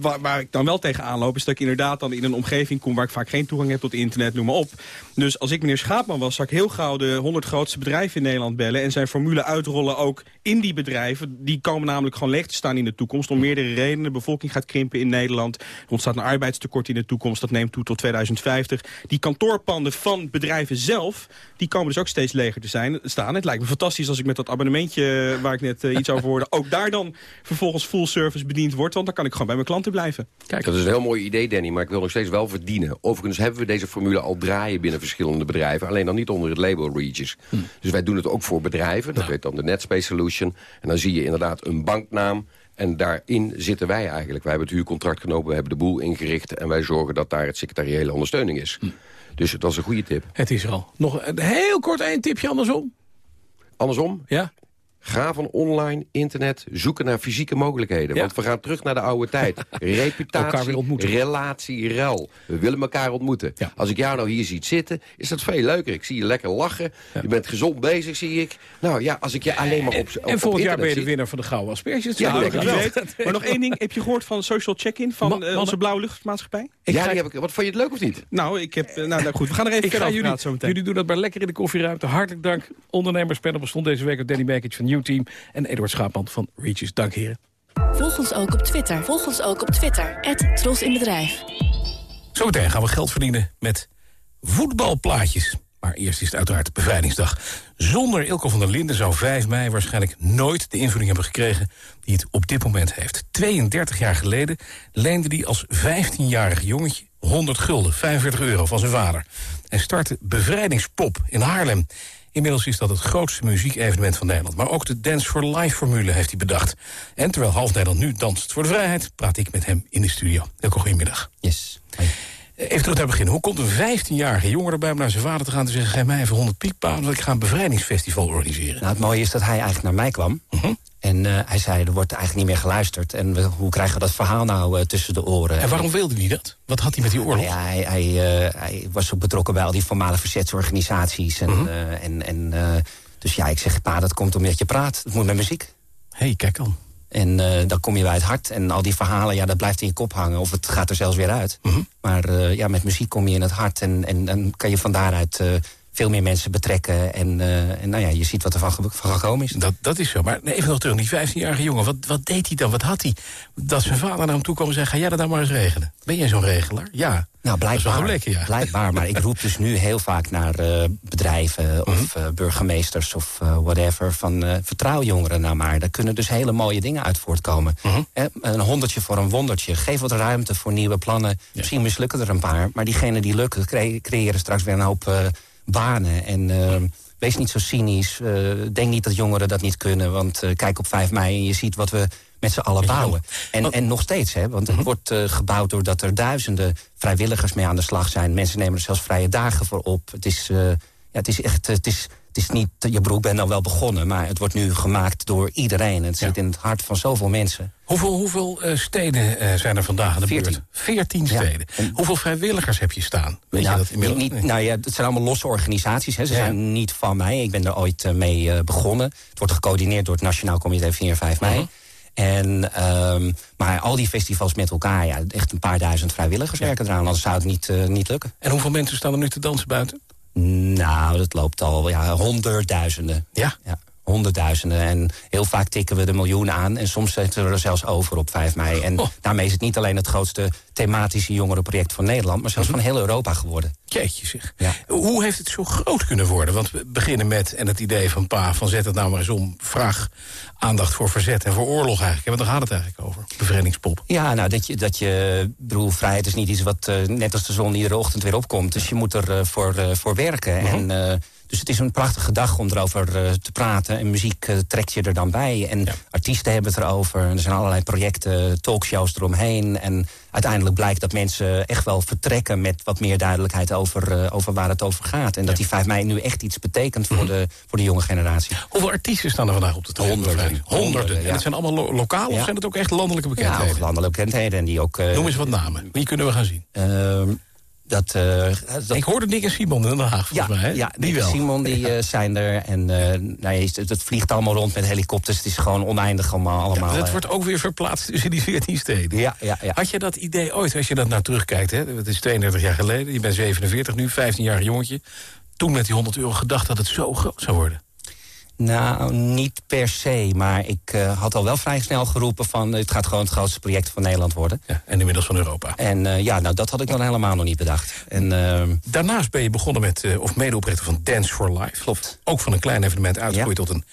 Waar, waar ik dan wel tegenaan loop, is dat ik inderdaad dan in een omgeving kom... waar ik vaak geen toegang heb tot internet, noem maar op. Dus als ik meneer Schaapman was, zou ik heel gauw de 100 grootste bedrijven in Nederland bellen... en zijn formule uitrollen ook in die bedrijven. Die komen namelijk gewoon leeg te staan in de toekomst... om meerdere redenen. De bevolking gaat krimpen in Nederland. Er ontstaat een arbeidstekort in de toekomst. Dat neemt toe tot 2050. Die kantoorpanden van bedrijven zelf... die komen dus ook steeds leger te zijn, staan. Het lijkt me fantastisch als ik met dat abonnementje... eh, waar ik net eh, iets over hoorde... ook daar dan vervolgens full service bediend word. Want dan kan ik gewoon bij mijn klanten blijven. Kijk, dat is een heel mooi idee, Danny, maar ik wil nog steeds wel verdienen. Overigens hebben we deze formule al draaien binnen verschillende bedrijven. Alleen dan niet onder het label Regis. Dus wij doen het ook voor bedrijven. Dat heet dan de Netspace Solution. En dan zie je inderdaad een banknaam. En daarin zitten wij eigenlijk. Wij hebben het huurcontract genomen, we hebben de boel ingericht... en wij zorgen dat daar het secretariële ondersteuning is. Dus dat is een goede tip. Het is er al. Nog een heel kort één tipje andersom. Andersom? Ja. Ga van online, internet, zoeken naar fysieke mogelijkheden. Want we gaan terug naar de oude tijd. (laughs) Reputatie, relatie, ruil. We willen elkaar ontmoeten. Als ik jou nou hier ziet zitten, is dat veel leuker. Ik zie je lekker lachen. Je bent gezond bezig, zie ik. Nou ja, als ik je alleen maar op op- En op volgend jaar internet ben je de zie- winnaar van de Gouden Asperges. Ja, dat ik wel. Maar nog één ding, heb je gehoord van Social Check-in van Ma- eh, onze Blauwe Luchtmaatschappij? ja, die heb ik, wat vond je het leuk of niet? Nou, ik heb, eh, nou, nou goed, we gaan er even Ik ga jullie, praten zo meteen. jullie doen dat maar lekker in de koffieruimte. Hartelijk dank. Ondernemerspanel bestond deze week uit Danny Bekic van New Team... en Eduard Schaapman van Regis. Dank heren. Volg ons ook op Twitter. Volg ons ook op Twitter. Het Tros in Bedrijf. Zometeen gaan we geld verdienen met voetbalplaatjes. Maar eerst is het uiteraard Bevrijdingsdag. Zonder Ilko van der Linden zou 5 mei waarschijnlijk nooit de invulling hebben gekregen... die het op dit moment heeft. 32 jaar geleden leende hij als 15-jarig jongetje 100 gulden, 45 euro van zijn vader. En startte Bevrijdingspop in Haarlem. Inmiddels is dat het grootste muziekevenement van Nederland. Maar ook de Dance for Life-formule heeft hij bedacht. En terwijl half Nederland nu danst voor de vrijheid... praat ik met hem in de studio. Elke goedemiddag. Yes. Even terug naar het begin. Hoe komt een 15-jarige jongen erbij om naar zijn vader te gaan... te zeggen, geef mij even 100 piek, pa, omdat ik ga een bevrijdingsfestival organiseren? Nou, het mooie is dat hij eigenlijk naar mij kwam. Mhm. En eh, hij zei, er wordt eigenlijk niet meer geluisterd. En we, hoe krijgen we dat verhaal nou eh, tussen de oren? En waarom wilde hij dat? Wat had hij met die oorlog? Ja, hij, hij, eh, hij was ook betrokken bij al die voormalige verzetsorganisaties. En, Mhm. en, en, dus ja, ik zeg, pa, dat komt omdat je praat. Het moet met muziek. Hé, hey, kijk dan. En eh, dan kom je bij het hart. En al die verhalen, ja, dat blijft in je kop hangen. Of het gaat er zelfs weer uit. Mhm. Maar eh, ja, met muziek kom je in het hart. En, en dan kan je van daaruit eh, veel meer mensen betrekken. En, eh, en nou ja, je ziet wat er van, van gekomen is. Dat, dat is zo. Maar even nog terug. Die 15-jarige jongen, wat, wat deed hij dan? Wat had hij? Dat zijn vader naar hem toe kwam en zei... ga jij dat dan maar eens regelen? Ben jij zo'n regelaar? Ja. Nou, blijkbaar. lekker, ja. Blijkbaar, maar ik roep dus nu heel vaak naar eh, bedrijven of Mhm. eh, burgemeesters of whatever. Van vertrouw jongeren nou maar. Daar kunnen dus hele mooie dingen uit voortkomen. Mhm. Eh, een honderdje voor een wondertje. Geef wat ruimte voor nieuwe plannen. Misschien mislukken er een paar. Maar diegenen die lukken, cre- creëren straks weer een hoop banen. En eh, wees niet zo cynisch. Eh, denk niet dat jongeren dat niet kunnen. Want eh, kijk op 5 mei en je ziet wat we met z'n allen bouwen. En, en nog steeds, hè, want Mhm. het wordt eh, gebouwd doordat er duizenden vrijwilligers mee aan de slag zijn. Mensen nemen er zelfs vrije dagen voor op. Het is, ja, het is echt het is het is niet, je broek bent dan wel begonnen, maar het wordt nu gemaakt door iedereen. Het zit in het hart van zoveel mensen. Hoeveel, hoeveel uh, steden uh, zijn er vandaag aan de 14. beurt? 14 steden. Ja. Hoeveel vrijwilligers heb je staan? Weet nou, je dat inmiddels? Niet, nou ja, het zijn allemaal losse organisaties. Hè. Ze ja. zijn niet van mij. Ik ben er ooit uh, mee begonnen. Het wordt gecoördineerd door het Nationaal Comité 4 en 5 mei. -huh. En, um, maar al die festivals met elkaar, ja, echt een paar duizend vrijwilligers werken eraan. Anders zou het niet, niet lukken. En hoeveel mensen staan er nu te dansen buiten? Nou, dat loopt al ja, honderdduizenden. Ja? ja? Honderdduizenden. En heel vaak tikken we de miljoenen aan. En soms zetten we er zelfs over op 5 mei. En oh. daarmee is het niet alleen het grootste thematische jongerenproject van Nederland... maar zelfs van heel Europa geworden. Jeetje zeg. Ja. Hoe heeft het zo groot kunnen worden? Want we beginnen met, en het idee van pa, van zet het nou maar eens om... vraag aandacht voor verzet en voor oorlog eigenlijk. Want daar gaat het eigenlijk over, bevrijdingspop. Ja, nou, dat je, dat je bedoel, vrijheid is niet iets wat uh, net als de zon iedere ochtend weer opkomt. Dus je moet er uh, voor, uh, voor werken. Mhm. En dus het is een prachtige dag om erover uh, te praten. En muziek uh, trekt je er dan bij. En ja. artiesten hebben het erover. En er zijn allerlei projecten, talkshows eromheen. En uiteindelijk blijkt dat mensen echt wel vertrekken... met wat meer duidelijkheid over, uh, over waar het over gaat. En ja. dat die 5 mei nu echt iets betekent voor, de, voor de jonge generatie. Hoeveel artiesten staan er vandaag op de toren? Honderden. Honderden. En het zijn allemaal lo lokaal of zijn het ook echt landelijke bekendheden? Ja, landelijke bekendheden. En die ook, Noem eens wat namen. Wie kunnen we gaan zien? Ehm, dat, uh, dat... Ik hoorde Nick en Simon in Den Haag, volgens ja, mij. Hè? Ja, die Nick wel. en Simon die, uh, zijn er. En uh, nou, het, het, vliegt allemaal rond met helikopters. Het is gewoon oneindig allemaal. allemaal ja, dat wordt ook weer verplaatst tussen die 14 steden. Ja, ja, ja. Had je dat idee ooit, als je dat nou terugkijkt... Hè? het is 32 jaar geleden, je bent 47 nu, 15-jarig jongetje... toen met die 100 euro gedacht dat het zo groot zou worden? Nou, niet per se. Maar ik uh, had al wel vrij snel geroepen van... het gaat gewoon het grootste project van Nederland worden. Ja, en inmiddels van Europa. En uh, ja, nou, dat had ik dan helemaal nog niet bedacht. En, uh, Daarnaast ben je begonnen met, of medeoprichter van Dance for Life. Klopt. Ook van een klein evenement uitgegroeid ja. tot een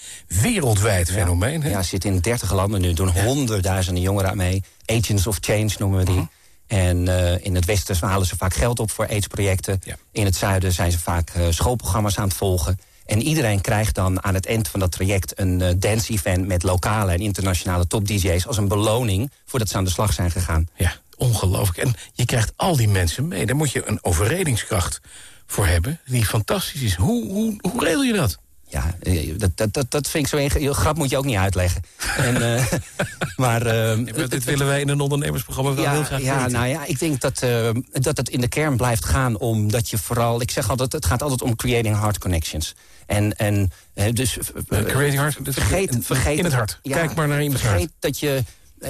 wereldwijd ja. fenomeen. Hè? Ja, zit in 30 landen nu. Doen honderdduizenden jongeren mee. Agents of Change noemen we die. Mhm. -huh. En uh, in het westen halen ze vaak geld op voor AIDS-projecten. Ja. In het zuiden zijn ze vaak uh, schoolprogramma's aan het volgen. En iedereen krijgt dan aan het eind van dat traject een uh, dance-event... met lokale en internationale top-dj's als een beloning... voordat ze aan de slag zijn gegaan. Ja, ongelooflijk. En je krijgt al die mensen mee. Daar moet je een overredingskracht voor hebben die fantastisch is. Hoe, hoe, hoe regel je dat? Ja, dat, dat, dat, dat vind ik zo ingewikkeld. Grap moet je ook niet uitleggen. (laughs) en, uh, (laughs) maar, uh, dit willen wij in een ondernemersprogramma wel ja, heel graag Ja, weten. nou ja, ik denk dat, uh, dat het in de kern blijft gaan om dat je vooral... Ik zeg altijd, het gaat altijd om creating heart connections. En, en dus... creating heart, vergeet, vergeet in het hart. Ja, Kijk maar naar vergeet hart. dat je... Uh,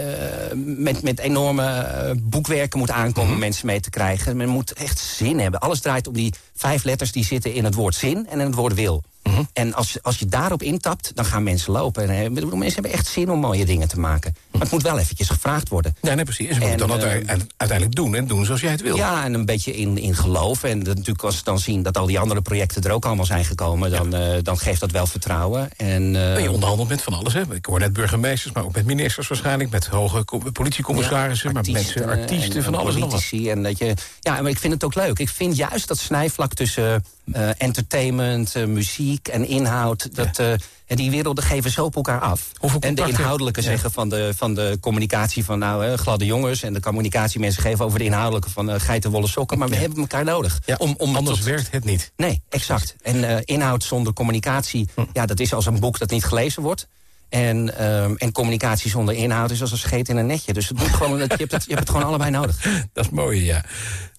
met, met enorme boekwerken moet aankomen mm. mensen mee te krijgen. Men moet echt zin hebben. Alles draait om die vijf letters die zitten in het woord zin en in het woord wil. Mhm. En als, als je daarop intapt, dan gaan mensen lopen. En, bedoel, mensen hebben echt zin om mooie dingen te maken. Maar het moet wel eventjes gevraagd worden. Ja, nee, precies. En ze moeten dan uiteindelijk, uiteindelijk doen en doen zoals jij het wil. Ja, en een beetje in, in geloof. En dat, natuurlijk als we dan zien dat al die andere projecten er ook allemaal zijn gekomen... dan, ja. dan geeft dat wel vertrouwen. En, en je onderhandelt met van alles, hè? Ik hoor net burgemeesters, maar ook met ministers waarschijnlijk... met hoge politiecommissarissen, ja, maar mensen, artiesten, en, van alles en nog wat. En dat je, ja, maar ik vind het ook leuk. Ik vind juist dat snijvlak tussen uh, entertainment, uh, muziek en inhoud... dat uh, die werelden geven zo op elkaar af. En de inhoudelijke ja. zeggen van de, van de communicatie van nou, hè, gladde jongens... en de communicatiemensen geven over de inhoudelijke van uh, geitenwolle sokken. Maar we hebben elkaar nodig. Ja, om, om anders tot... werkt het niet. Nee, exact. En inhoud zonder communicatie, hm. ja, dat is als een boek dat niet gelezen wordt... En, um, en communicatie zonder inhoud is als een scheet in een netje. Dus het moet gewoon, je, hebt het, je hebt het gewoon allebei nodig. (laughs) Dat is mooi, ja.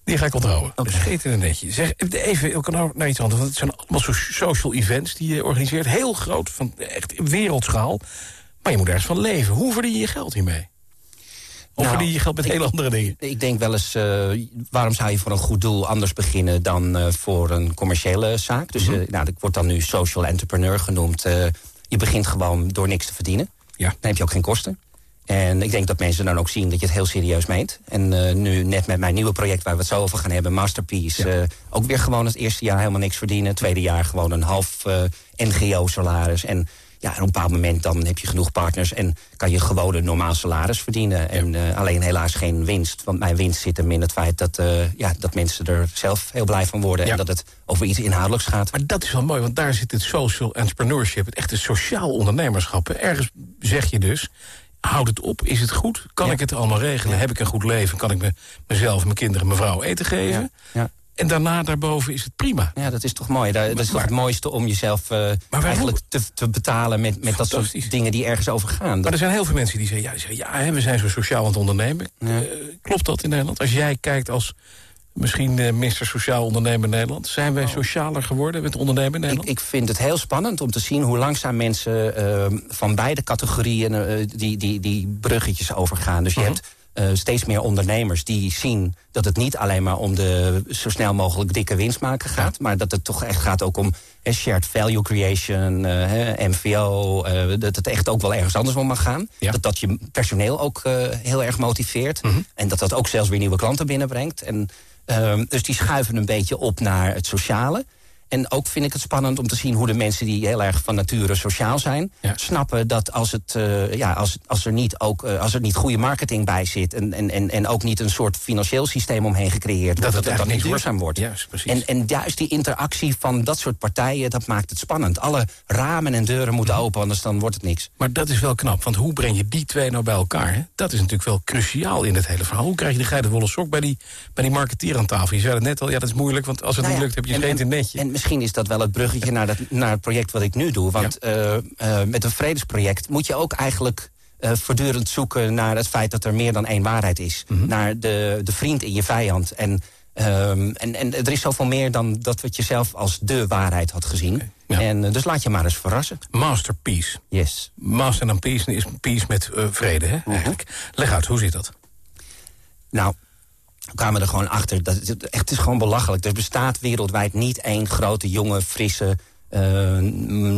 Die ga ik onthouden. Okay. Scheet in een netje. Zeg even, ik kan nou naar iets anders. Want het zijn allemaal social events die je organiseert. Heel groot, van echt wereldschaal. Maar je moet ergens van leven. Hoe verdien je je geld hiermee? Of nou, verdien je geld met ik, hele andere dingen? Ik denk wel eens, uh, waarom zou je voor een goed doel anders beginnen... dan uh, voor een commerciële zaak? Dus mm -hmm. nou, dat wordt dan nu social entrepreneur genoemd. Uh, je begint gewoon door niks te verdienen. Ja. Dan heb je ook geen kosten. En ik denk dat mensen dan ook zien dat je het heel serieus meent. En uh, nu net met mijn nieuwe project waar we het zo over gaan hebben, Masterpiece... Ja. Uh, ook weer gewoon het eerste jaar helemaal niks verdienen. Het tweede jaar gewoon een half uh, NGO-salaris. En ja, op een bepaald moment dan heb je genoeg partners... en kan je gewoon een normaal salaris verdienen. Ja. En alleen helaas geen winst. Want mijn winst zit hem in het feit dat, ja, dat mensen er zelf heel blij van worden... Ja. en dat het over iets inhoudelijks gaat. Maar dat is wel mooi, want daar zit het social entrepreneurship... het echte sociaal ondernemerschap. Ergens zeg je dus, houd het op, is het goed? Kan ja. ik het allemaal regelen? Heb ik een goed leven? Kan ik me, mezelf, mijn kinderen, mijn vrouw eten geven? Ja. En daarna, daarboven, is het prima. Ja, dat is toch mooi. Dat, is toch het mooiste om jezelf uh, eigenlijk te, te, betalen... met, met dat soort dingen die ergens over gaan. Maar er zijn heel veel mensen die zeggen... ja, zeggen, ja we zijn zo sociaal aan het ondernemen. Uh, klopt dat in Nederland? Als jij kijkt als misschien uh, minister Sociaal Ondernemen Nederland... zijn wij socialer geworden met ondernemen Nederland? Ik, ik vind het heel spannend om te zien hoe langzaam mensen... van beide categorieën die, die, die bruggetjes overgaan. Dus je hebt uh, steeds meer ondernemers die zien dat het niet alleen maar om de zo snel mogelijk dikke winst maken gaat. Maar dat het toch echt gaat ook om eh, shared value creation, uh, MVO. Dat het echt ook wel ergens anders om mag gaan. Ja. Dat dat je personeel ook heel erg motiveert. -hmm. En dat dat ook zelfs weer nieuwe klanten binnenbrengt. En, ehm, dus die schuiven een beetje op naar het sociale. En ook vind ik het spannend om te zien hoe de mensen die heel erg van nature sociaal zijn, snappen dat als, het, uh, ja, als, als, er niet ook, uh, als er niet goede marketing bij zit en, en, en, en ook niet een soort financieel systeem omheen gecreëerd wordt, dat, het dan niet duurzaam wordt. Juist, precies. En, en juist die interactie van dat soort partijen, dat maakt het spannend. Alle ramen en deuren moeten open, anders dan wordt het niks. Maar dat is wel knap, want hoe breng je die twee nou bij elkaar? Hè? Dat is natuurlijk wel cruciaal in het hele verhaal. Hoe krijg je de geitenwolle sok bij die, bij die marketeer aan tafel? Je zei het net al, ja, dat is moeilijk, want als het nou niet lukt heb je geen netje. En misschien is dat wel het bruggetje naar, dat, naar het project wat ik nu doe. Want ja. uh, uh, met een vredesproject moet je ook eigenlijk uh, voortdurend zoeken naar het feit dat er meer dan één waarheid is. Mm -hmm. Naar de, de vriend in je vijand. En, um, en, en er is zoveel meer dan dat wat je zelf als de waarheid had gezien. Okay. Ja. En, dus laat je maar eens verrassen. Masterpiece. Yes. Master en peace is peace met vrede, hè, eigenlijk. Mm -hmm. Leg uit, hoe zit dat? Nou, kwamen er gewoon achter. Dat het, echt, is gewoon belachelijk. Er bestaat wereldwijd niet één grote, jonge, frisse, uh,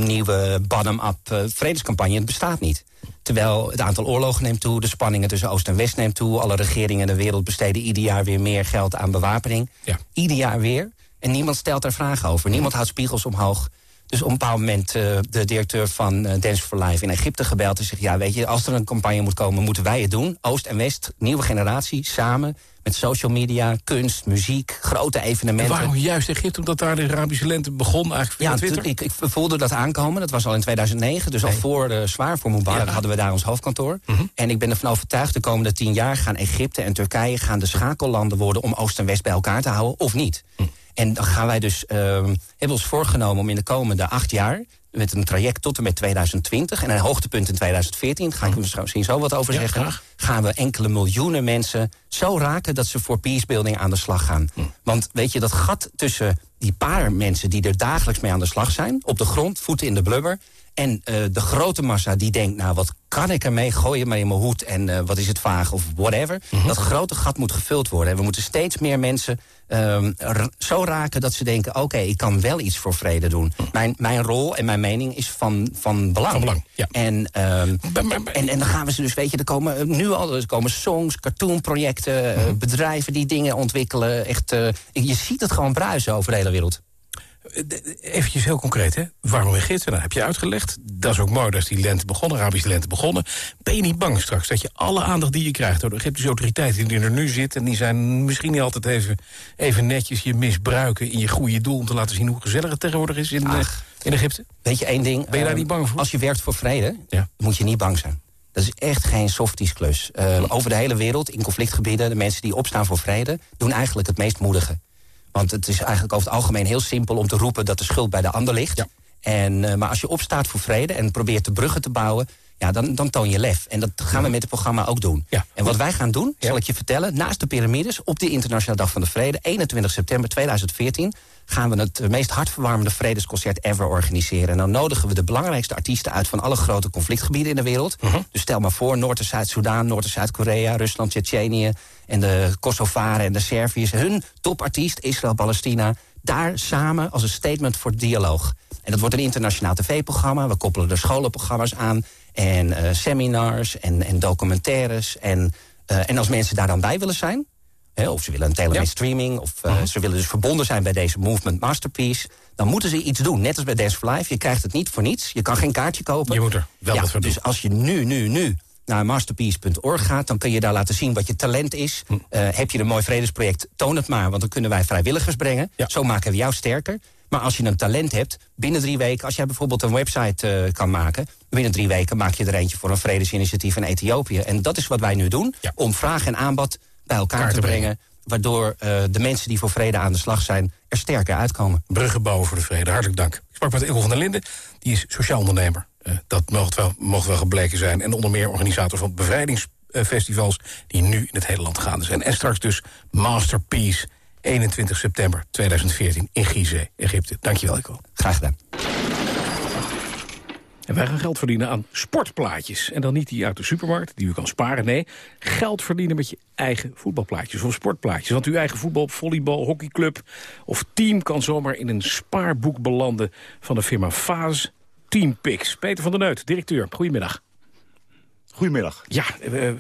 nieuwe bottom-up uh, vredescampagne. Het bestaat niet. Terwijl het aantal oorlogen neemt toe, de spanningen tussen Oost en West neemt toe. Alle regeringen in de wereld besteden ieder jaar weer meer geld aan bewapening. Ja. Ieder jaar weer. En niemand stelt daar vragen over. Niemand houdt spiegels omhoog. Dus op een bepaald moment uh, de directeur van Dance for Life in Egypte gebeld... en zegt, ja, weet je, als er een campagne moet komen, moeten wij het doen. Oost en West, nieuwe generatie, samen met social media, kunst, muziek, grote evenementen. En waarom juist Egypte? Omdat daar de Arabische lente begon eigenlijk via ja, Twitter? Ik, ik voelde dat aankomen. Dat was al in 2009. Dus nee. al voor uh, zwaar voor Mubarak ja. hadden we daar ons hoofdkantoor. Mm -hmm. En ik ben ervan overtuigd, de komende tien jaar gaan Egypte en Turkije... gaan de schakellanden worden om Oost en West bij elkaar te houden, of niet. Mm. En dan gaan wij dus, uh, hebben ons voorgenomen om in de komende acht jaar met een traject tot en met 2020 en een hoogtepunt in 2014, daar ga ik er misschien zo wat over ja, zeggen, graag. gaan we enkele miljoenen mensen zo raken dat ze voor peacebuilding aan de slag gaan. Hm. Want weet je, dat gat tussen die paar mensen die er dagelijks mee aan de slag zijn, op de grond, voeten in de blubber, en uh, de grote massa die denkt, nou wat kan ik ermee, gooi je maar in mijn hoed en uh, wat is het vaag of whatever. Mhm. Mm -hmm. Dat grote gat moet gevuld worden. En we moeten steeds meer mensen um, zo raken dat ze denken... oké, okay, ik kan wel iets voor vrede doen. Mhm. Mijn, mijn rol en mijn mening is van, van belang. Van belang, ja. En, um, en, en dan gaan we ze dus, weet je, er komen nu al er komen songs, cartoonprojecten... Mhm. Mm -hmm. bedrijven die dingen ontwikkelen. Echt, je ziet het gewoon bruisen over de hele wereld. Even heel concreet, hè? waarom Egypte? Nou, heb je uitgelegd. Dat is ook mooi, dat is die lente begonnen, Arabische lente begonnen. Ben je niet bang straks dat je alle aandacht die je krijgt... door de Egyptische autoriteiten die er nu zitten... en die zijn misschien niet altijd even, even netjes je misbruiken... in je goede doel om te laten zien hoe gezellig het tegenwoordig is in, Ach, in Egypte? Weet je één ding? Ben je daar niet bang voor? Als je werkt voor vrede, ja. moet je niet bang zijn. Dat is echt geen softiesklus. Uh, over de hele wereld, in conflictgebieden... de mensen die opstaan voor vrede, doen eigenlijk het meest moedige. Want het is eigenlijk over het algemeen heel simpel om te roepen dat de schuld bij de ander ligt. Ja. En, uh, maar als je opstaat voor vrede en probeert de bruggen te bouwen, ja, dan, dan toon je lef. En dat gaan we met het programma ook doen. Ja. En wat wij gaan doen, zal ik je vertellen, naast de piramides op de Internationale Dag van de Vrede, 21 september 2014, gaan we het meest hartverwarmende vredesconcert ever organiseren. En dan nodigen we de belangrijkste artiesten uit van alle grote conflictgebieden in de wereld. Uh -huh. Dus stel maar voor, Noord- en Zuid-Soedan, Noord- en Zuid-Korea, Rusland, Tsjetsjenië en de Kosovaren en de Serviërs. Hun topartiest, Israël-Palestina, daar samen als een statement voor dialoog. En dat wordt een internationaal tv-programma. We koppelen er scholenprogramma's aan en uh, seminars en, en documentaires. En, uh, en als mensen daar dan bij willen zijn... Hè, of ze willen een telemet ja. streaming... of uh, uh -huh. ze willen dus verbonden zijn bij deze Movement Masterpiece... dan moeten ze iets doen, net als bij Dance for Life. Je krijgt het niet voor niets, je kan geen kaartje kopen. Je moet er wel ja, wat voor doen. Dus als je nu, nu, nu naar masterpiece.org gaat... dan kun je daar laten zien wat je talent is. Hm. Uh, heb je een mooi vredesproject, toon het maar... want dan kunnen wij vrijwilligers brengen. Ja. Zo maken we jou sterker. Maar als je een talent hebt, binnen drie weken... als jij bijvoorbeeld een website uh, kan maken... binnen drie weken maak je er eentje voor een vredesinitiatief in Ethiopië. En dat is wat wij nu doen, ja. om vraag en aanbod bij elkaar Kaart te brengen... waardoor uh, de mensen die voor vrede aan de slag zijn... er sterker uitkomen. Bruggen bouwen voor de vrede, hartelijk dank. Ik sprak met Ilko van der Linden, die is sociaal ondernemer. Uh, dat mocht wel, mocht wel gebleken zijn. En onder meer organisator van bevrijdingsfestivals... die nu in het hele land gaande zijn. En straks dus Masterpiece, 21 september 2014 in Gizeh, Egypte. Dankjewel, Ilko. Graag gedaan. En wij gaan geld verdienen aan sportplaatjes. En dan niet die uit de supermarkt, die u kan sparen. Nee, geld verdienen met je eigen voetbalplaatjes of sportplaatjes. Want uw eigen voetbal, volleybal, hockeyclub of team... kan zomaar in een spaarboek belanden van de firma Faz Teampix. Peter van der Neut, directeur. Goedemiddag. Goedemiddag. Ja, uh,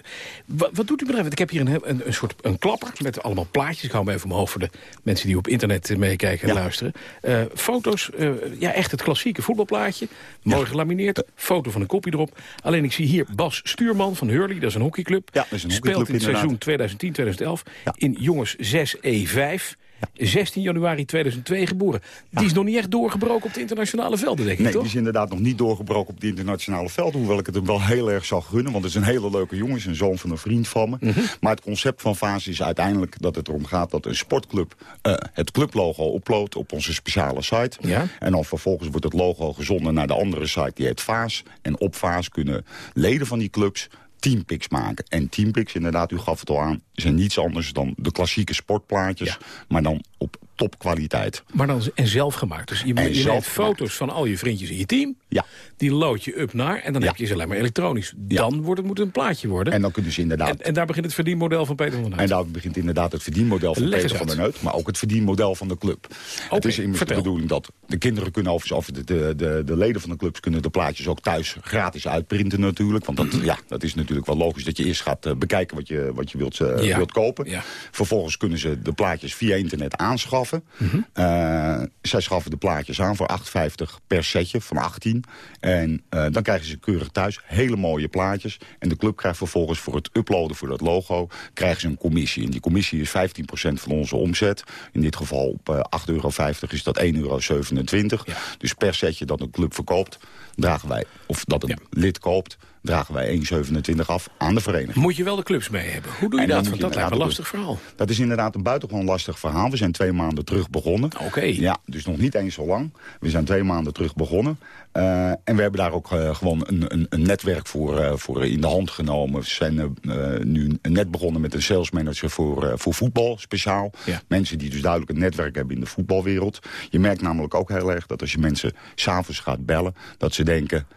wat, wat, doet u bedrijf? Ik heb hier een, een, een, soort een klapper met allemaal plaatjes. Ik hou me even omhoog voor de mensen die op internet meekijken en luisteren. Uh, foto's, uh, ja echt het klassieke voetbalplaatje. Mooi ja. gelamineerd, foto van een kopje erop. Alleen ik zie hier Bas Stuurman van Hurley, dat is een hockeyclub. Ja, dat is een Speelt in het seizoen 2010-2011 in jongens 6E5. 16 januari 2002 geboren. Die is nog niet echt doorgebroken op de internationale velden, denk ik, nee, toch? die is inderdaad nog niet doorgebroken op de internationale velden. Hoewel ik het hem wel heel erg zal gunnen. Want het is een hele leuke jongen. is een zoon van een vriend van me. Mm -hmm. Maar het concept van Fase is uiteindelijk dat het erom gaat... dat een sportclub uh, het clublogo uploadt op onze speciale site. Ja? En dan vervolgens wordt het logo gezonden naar de andere site. Die heet Vaas. En op Vaas kunnen leden van die clubs teampics maken. En teampics, inderdaad, u gaf het al aan, zijn niets anders dan de klassieke sportplaatjes, ja. maar dan op topkwaliteit. Maar dan en zelf gemaakt. Dus je, neemt foto's van al je vriendjes in je team. Ja. Die lood je up naar en dan ja. heb je ze alleen maar elektronisch. Dan wordt het, moet het een plaatje worden. En dan kunnen ze inderdaad... En, en daar begint het verdienmodel van Peter van der Neut. En daar begint inderdaad het verdienmodel van Leg Peter van der Neut. Maar ook het verdienmodel van de club. Okay, het is immers vertel. de bedoeling dat de kinderen kunnen... of, of de, de, de, de, leden van de clubs kunnen de plaatjes ook thuis gratis uitprinten natuurlijk. Want dat, (clears throat) ja, dat is natuurlijk wel logisch dat je eerst gaat uh, bekijken wat je, wat je wilt, uh, ja. wilt kopen. Vervolgens kunnen ze de plaatjes via internet aanschaffen. Mm -hmm. uh, zij schaffen de plaatjes aan voor 8,50 per setje van 18. En uh, dan krijgen ze keurig thuis hele mooie plaatjes. En de club krijgt vervolgens voor het uploaden voor dat logo... krijgen ze een commissie. En die commissie is 15% van onze omzet. In dit geval op uh, 8,50 euro is dat 1,27 euro. Ja. Dus per setje dat een club verkoopt, dragen wij... of dat een ja. lid koopt, dragen wij 1,27 af aan de vereniging. Moet je wel de clubs mee hebben. Hoe doe je dat? Want dat lijkt een lastig verhaal. Dat is inderdaad een buitengewoon lastig verhaal. We zijn twee maanden terug begonnen. Oké. Okay. Ja, dus nog niet eens zo lang. We zijn twee maanden terug begonnen. Uh, en we hebben daar ook uh, gewoon een, een, een netwerk voor, uh, voor in de hand genomen. We zijn nu net begonnen met een salesmanager voor, voor voetbal speciaal. Ja. Mensen die dus duidelijk een netwerk hebben in de voetbalwereld. Je merkt namelijk ook heel erg dat als je mensen s'avonds gaat bellen... dat ze denken...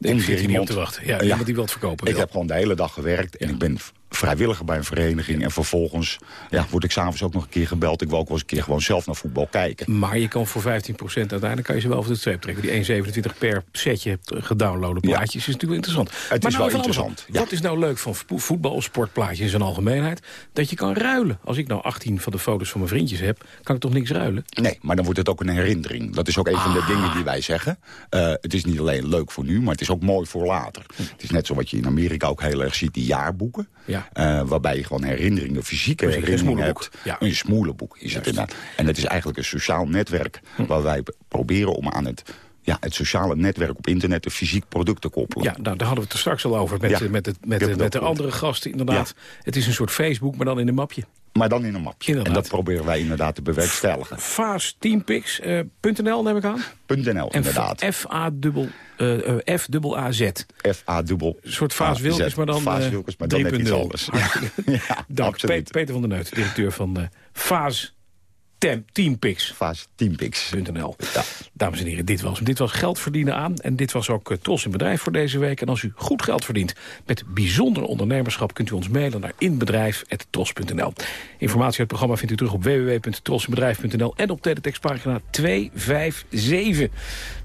Ik zit hier niet op te wachten. Ja, iemand die wil het verkopen. Ik wil. heb gewoon de hele dag gewerkt en ik ben vrijwilliger bij een vereniging. En vervolgens ja, word ik s'avonds ook nog een keer gebeld. Ik wil ook wel eens een keer gewoon zelf naar voetbal kijken. Maar je kan voor 15% uiteindelijk kan je ze wel over de streep trekken. Die 1,27 per setje hebt gedownloade plaatjes ja. is natuurlijk interessant. Het maar is nou wel interessant. Ja. Wat is nou leuk van voetbal of sportplaatjes in zijn algemeenheid? Dat je kan ruilen. Als ik nou 18 van de foto's van mijn vriendjes heb, kan ik toch niks ruilen? Nee, maar dan wordt het ook een herinnering. Dat is ook een ah. van de dingen die wij zeggen. Uh, het is niet alleen leuk voor nu, maar het is ook mooi voor later. Hm. Het is net zo wat je in Amerika ook heel erg ziet, die jaarboeken. Ja. Uh, waarbij je gewoon herinneringen, fysieke Precies, herinneringen hebt. Ja. Een smoelenboek is het inderdaad. En het is eigenlijk een sociaal netwerk hm. waar wij proberen om aan het ja, het sociale netwerk op internet een fysiek product te koppelen. Ja, nou, daar hadden we het er straks al over met, Ja, met, het, met, de, met de andere gasten inderdaad. Het is een soort Facebook, maar dan in een mapje. Maar dan in een mapje. Inderdaad. En dat proberen wij inderdaad te bewerkstelligen. Faasteampix.nl neem ik aan? .nl, inderdaad. F-A-Z. F-A-dubbel. Een soort Faas Wilkes, maar dan Faas Wilkes, maar dan net iets 3.0. anders. (laughs) Ja, Dank. Peter van der Neut, directeur van uh, Teampix. .nl. Dames en heren, dit was. Dit was Geld verdienen aan. En dit was ook uh, Tros in Bedrijf voor deze week. En als u goed geld verdient met bijzonder ondernemerschap... kunt u ons mailen naar inbedrijf.tros.nl. Informatie uit het programma vindt u terug op www.trosinbedrijf.nl... en op teletextpagina 257.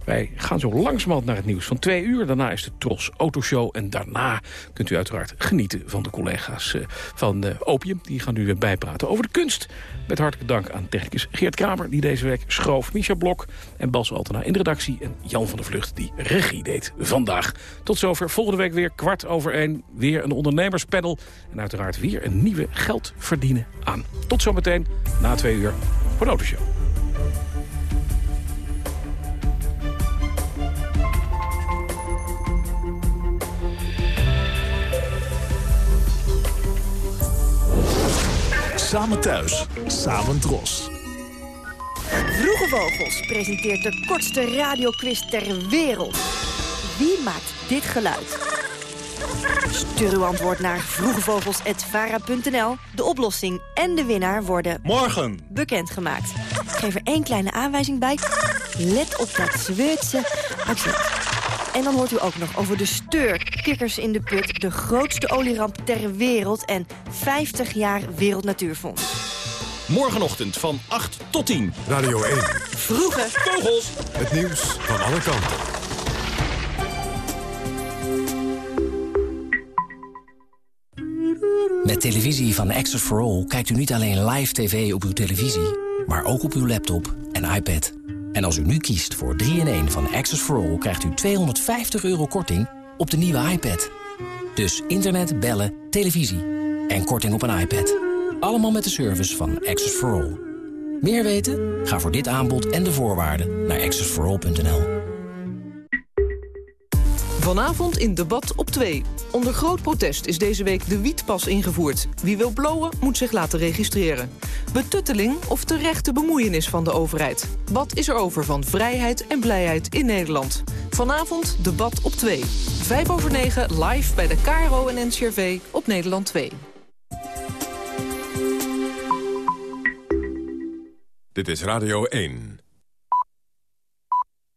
Wij gaan zo langzamerhand naar het nieuws van twee uur. Daarna is de Tros Autoshow. En daarna kunt u uiteraard genieten van de collega's uh, van uh, Opium. Die gaan u bijpraten over de kunst. Met hartelijk dank aan technicus Geert Kramer... die deze week schoof, Misha Blok en Bas Altena in de redactie... en Jan van der Vlucht die regie deed vandaag. Tot zover. Volgende week weer kwart over één. Weer een ondernemerspanel. En uiteraard weer een nieuwe geld verdienen aan. Tot zometeen na twee uur voor de Autoshow. Samen thuis, samen dros. Vroege Vogels presenteert de kortste radioquiz ter wereld. Wie maakt dit geluid? Stuur uw antwoord naar vroegevogels.vara.nl. De oplossing en de winnaar worden... Morgen! Bekendgemaakt. Geef er één kleine aanwijzing bij. Let op dat Zweedse accent. En dan hoort u ook nog over de steur. Kikkers in de put, de grootste olieramp ter wereld... en 50 jaar Wereld Natuurfonds. Morgenochtend van 8 tot 10. Radio 1. Vroege Vogels. Het nieuws van alle kanten. Met televisie van Access for All kijkt u niet alleen live tv op uw televisie... maar ook op uw laptop en iPad. En als u nu kiest voor 3-in-1 van Access for All... krijgt u 250 euro korting op de nieuwe iPad. Dus internet, bellen, televisie en korting op een iPad. Allemaal met de service van Access for All. Meer weten? Ga voor dit aanbod en de voorwaarden naar accessforall.nl. Vanavond in debat op 2. Onder groot protest is deze week de wietpas ingevoerd. Wie wil blowen moet zich laten registreren. Betutteling of terechte bemoeienis van de overheid? Wat is er over van vrijheid en blijheid in Nederland? Vanavond debat op 2. 5 over 9 live bij de KRO en NCRV op Nederland 2. Dit is Radio 1.